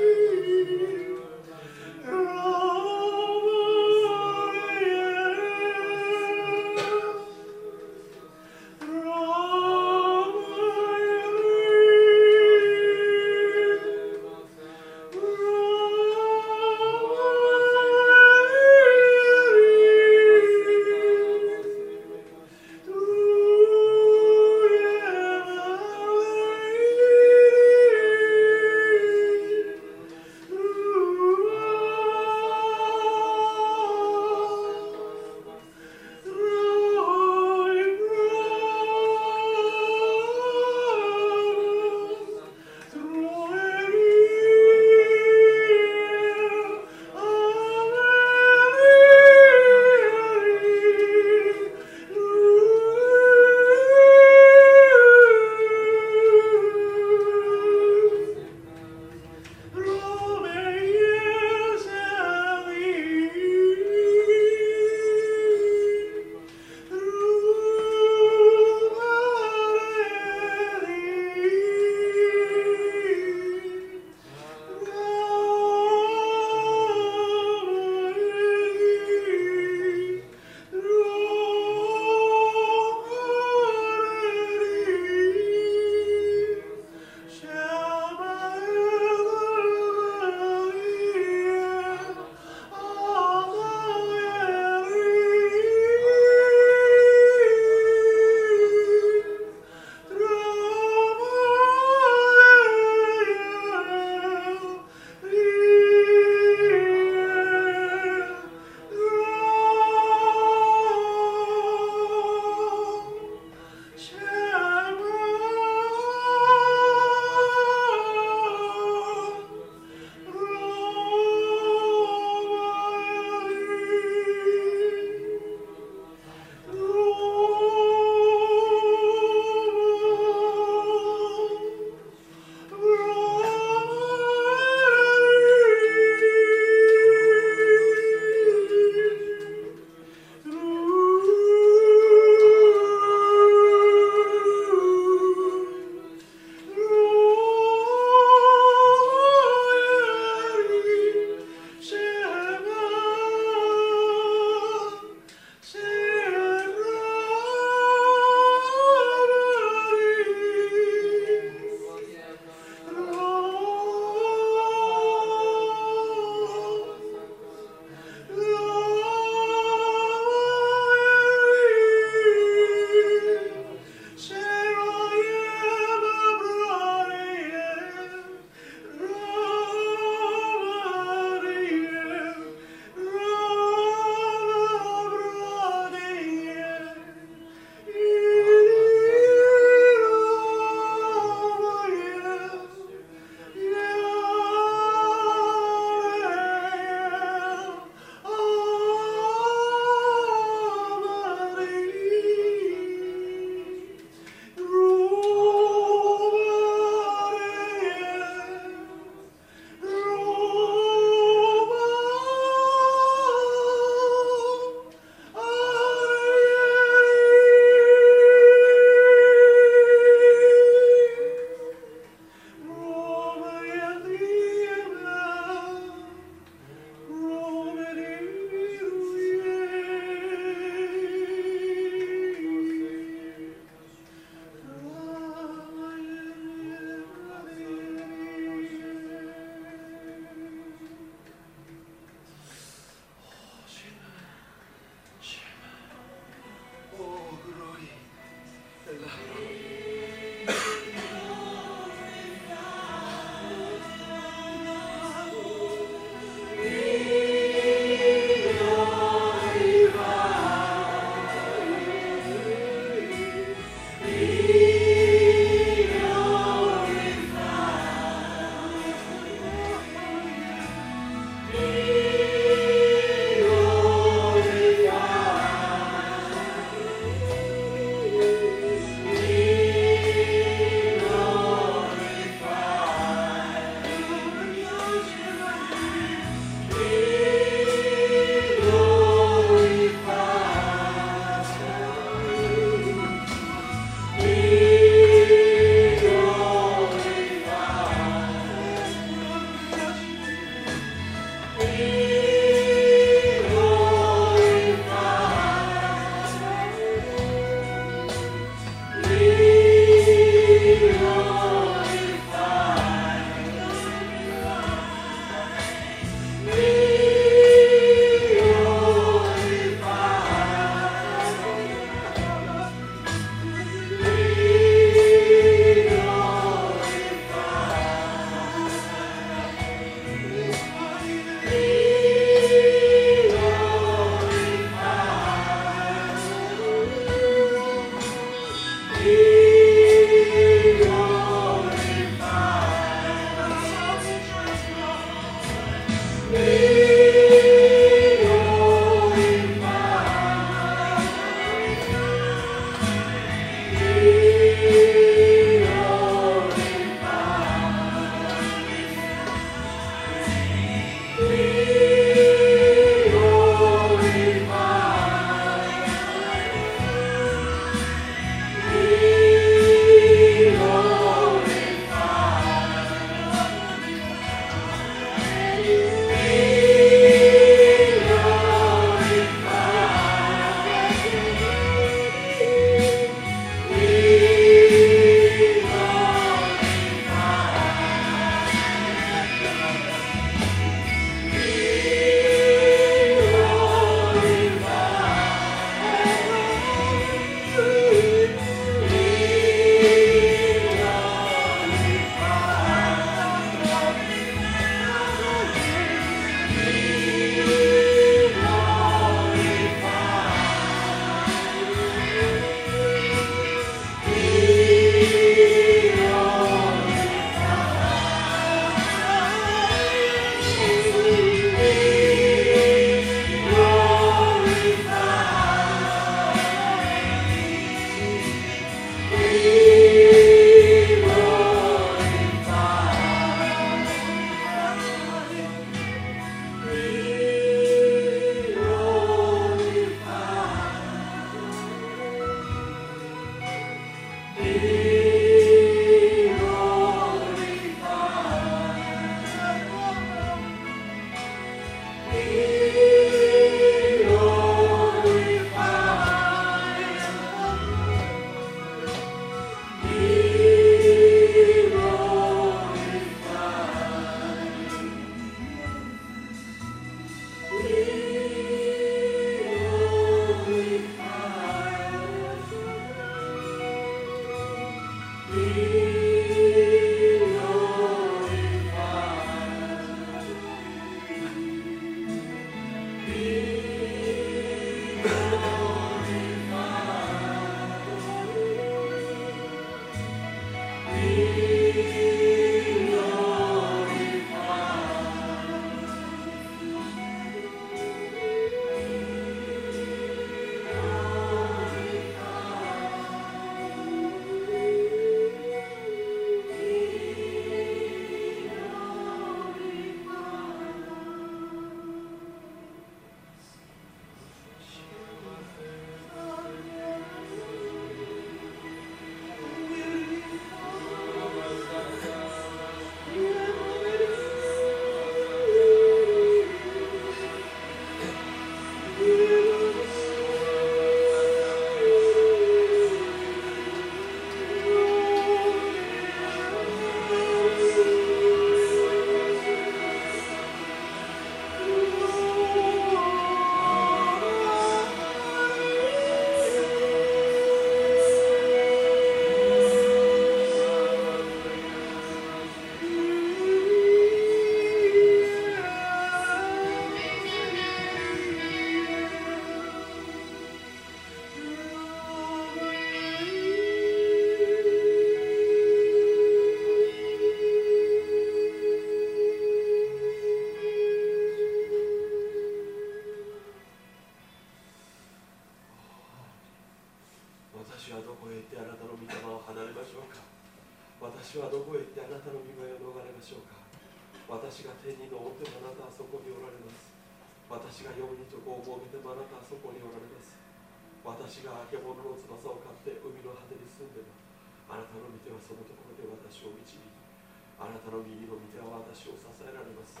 Speaker 4: 私を支えられます。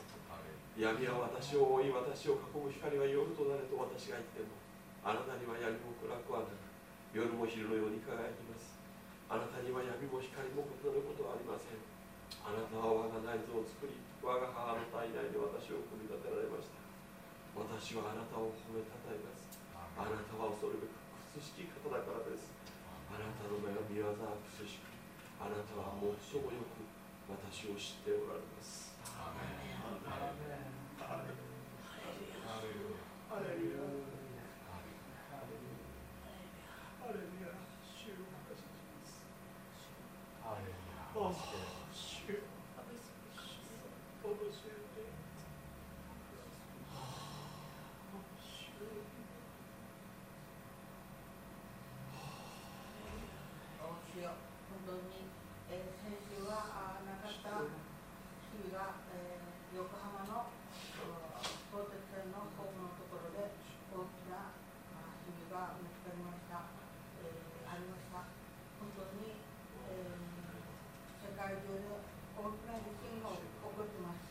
Speaker 4: 闇は私を覆い私を囲む光は夜となれと私が言ってもあなたには闇も暗くはなく夜も昼のように輝きます。あなたには闇も光も異なることはありません。あなたは我が内臓を作り我が母の体内で私を組み立てられました。私はあなたを褒めたたえます。あなたは恐るべく苦しき方だからです。あなたの目は見業は苦しくあなたは最もよく私を知っておられます。
Speaker 5: アーメン
Speaker 8: ハレルヤ
Speaker 9: 方、1が、えー、横浜の
Speaker 1: 高鉄線の
Speaker 5: ホー
Speaker 1: ムのところで大きな日々が見つかりました、えー、ありました。本当に、
Speaker 5: えー、
Speaker 1: 世界中で大きな地震が起こ
Speaker 5: ってます。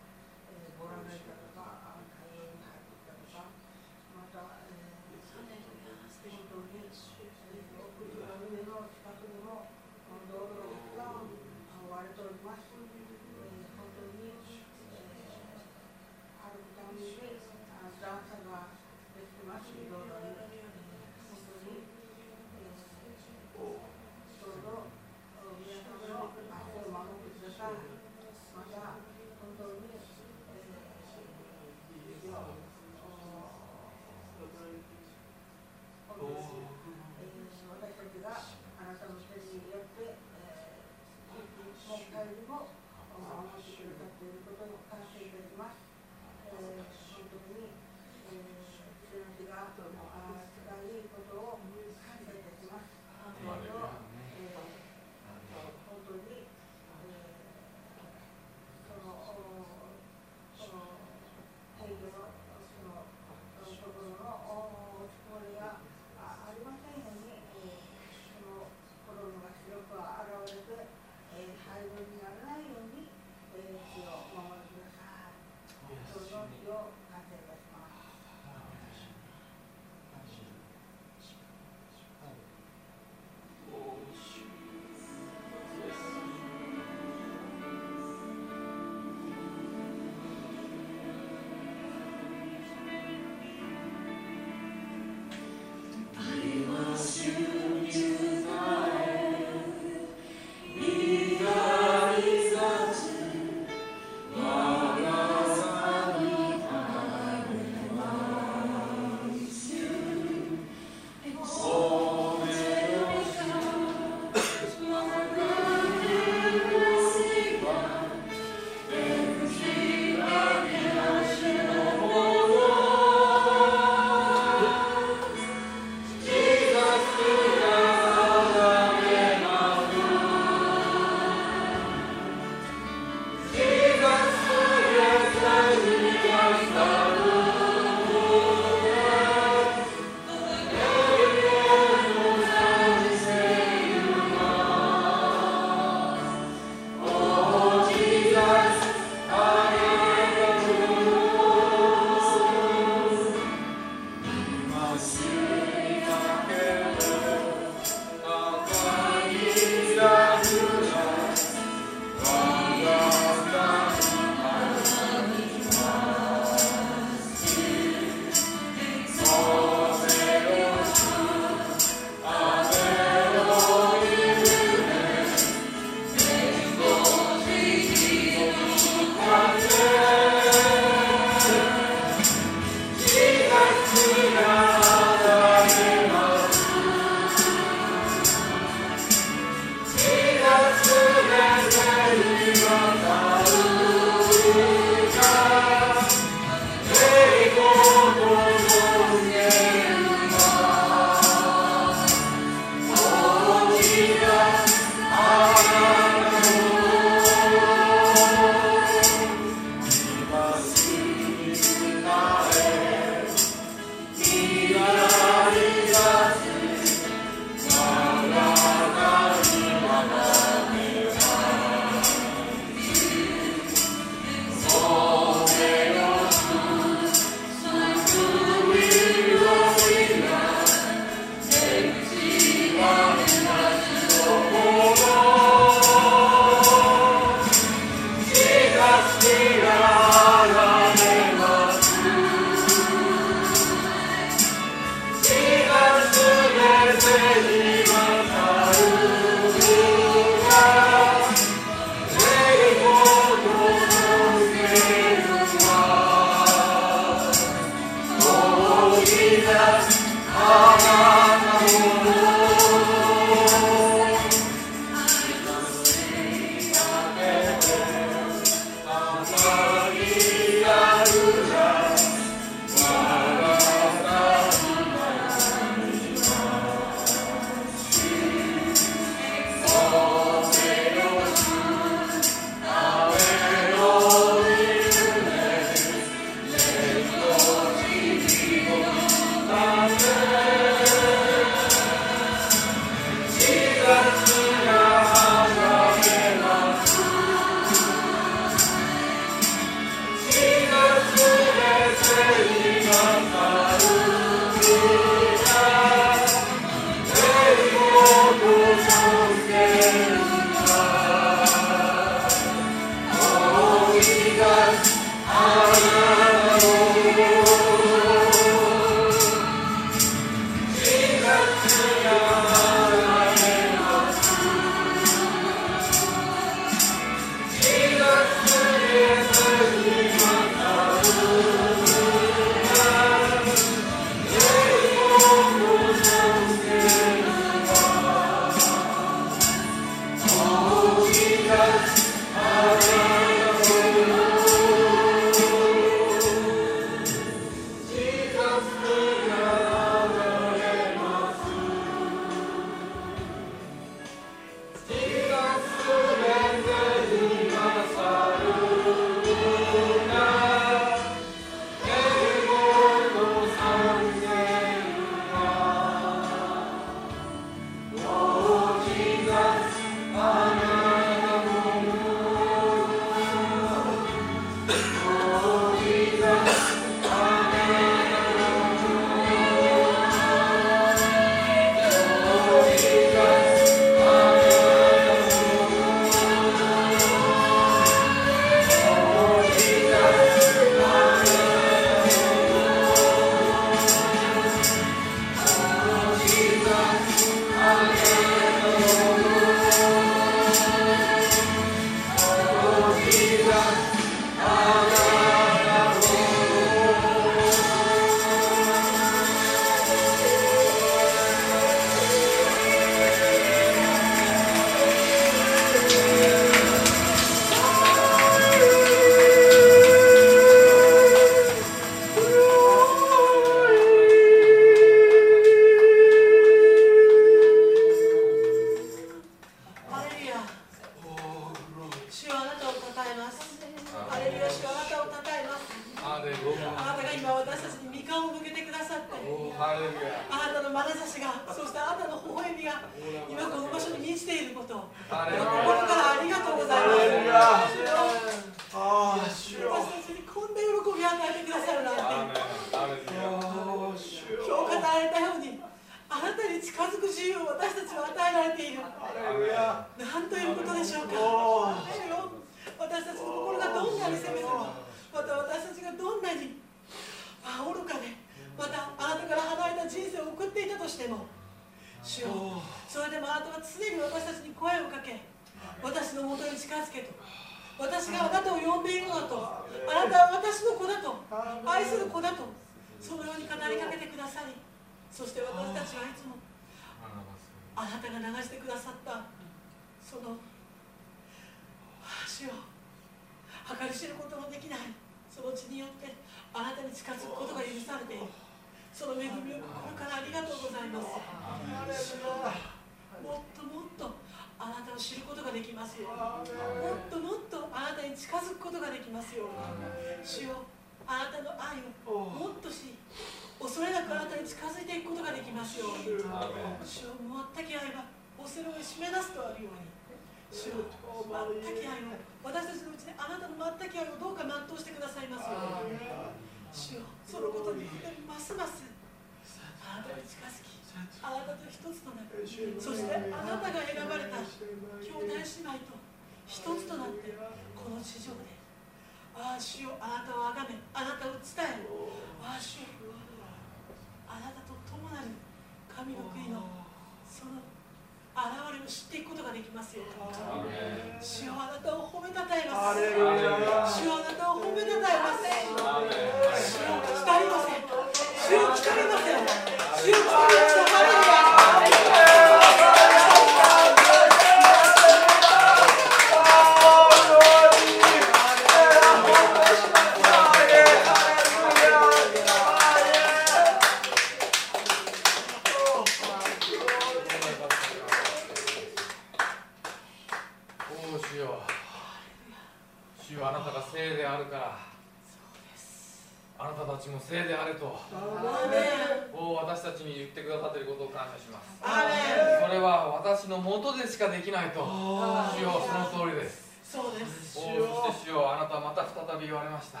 Speaker 5: しかできないと。主よその通りです。
Speaker 1: そうです。
Speaker 5: そして主よあなたまた再び言われました。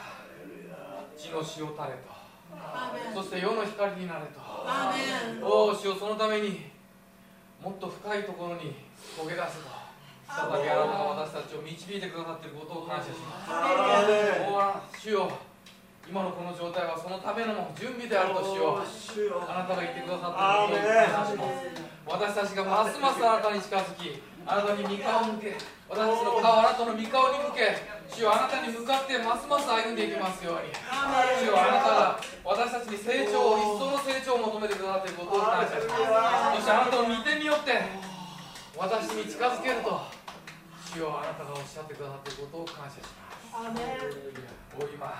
Speaker 5: 地の塩たれと。そして世の光になれと。おお主よそのためにもっと深いところに焦げ出すと。再びあなたが私たちを導いてくださっていることを感謝します。おお主よ。今のこの状態はそのための準備であるとしよう。あなたが言ってくださっていることを感謝します私たちがますますあなたに近づきあなたに御顔を向け私たちの顔あなたの御顔に向け主よあなたに向かってますます歩んでいきますように。主よあなたが私たちに成長を一層の成長を求めてくださっていることを感謝します。そしてあなたの御手によって私に近づけると主よあなたがおっしゃってくださっていることを感謝します。お今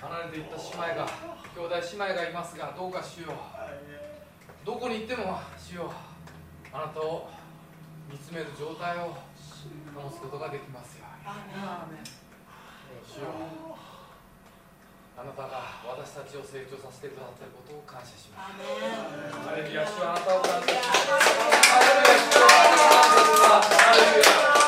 Speaker 5: 離れていった姉妹が兄弟姉妹がいますがどうか主よ。どこに行っても主よ。あなたを見つめる状態を保つことができますよ。主よ。あなたが私たちを成長させてくださったことを感謝します。
Speaker 1: ア
Speaker 5: レルヤ。主あなたを感謝します。アレルヤ主あなたを感謝します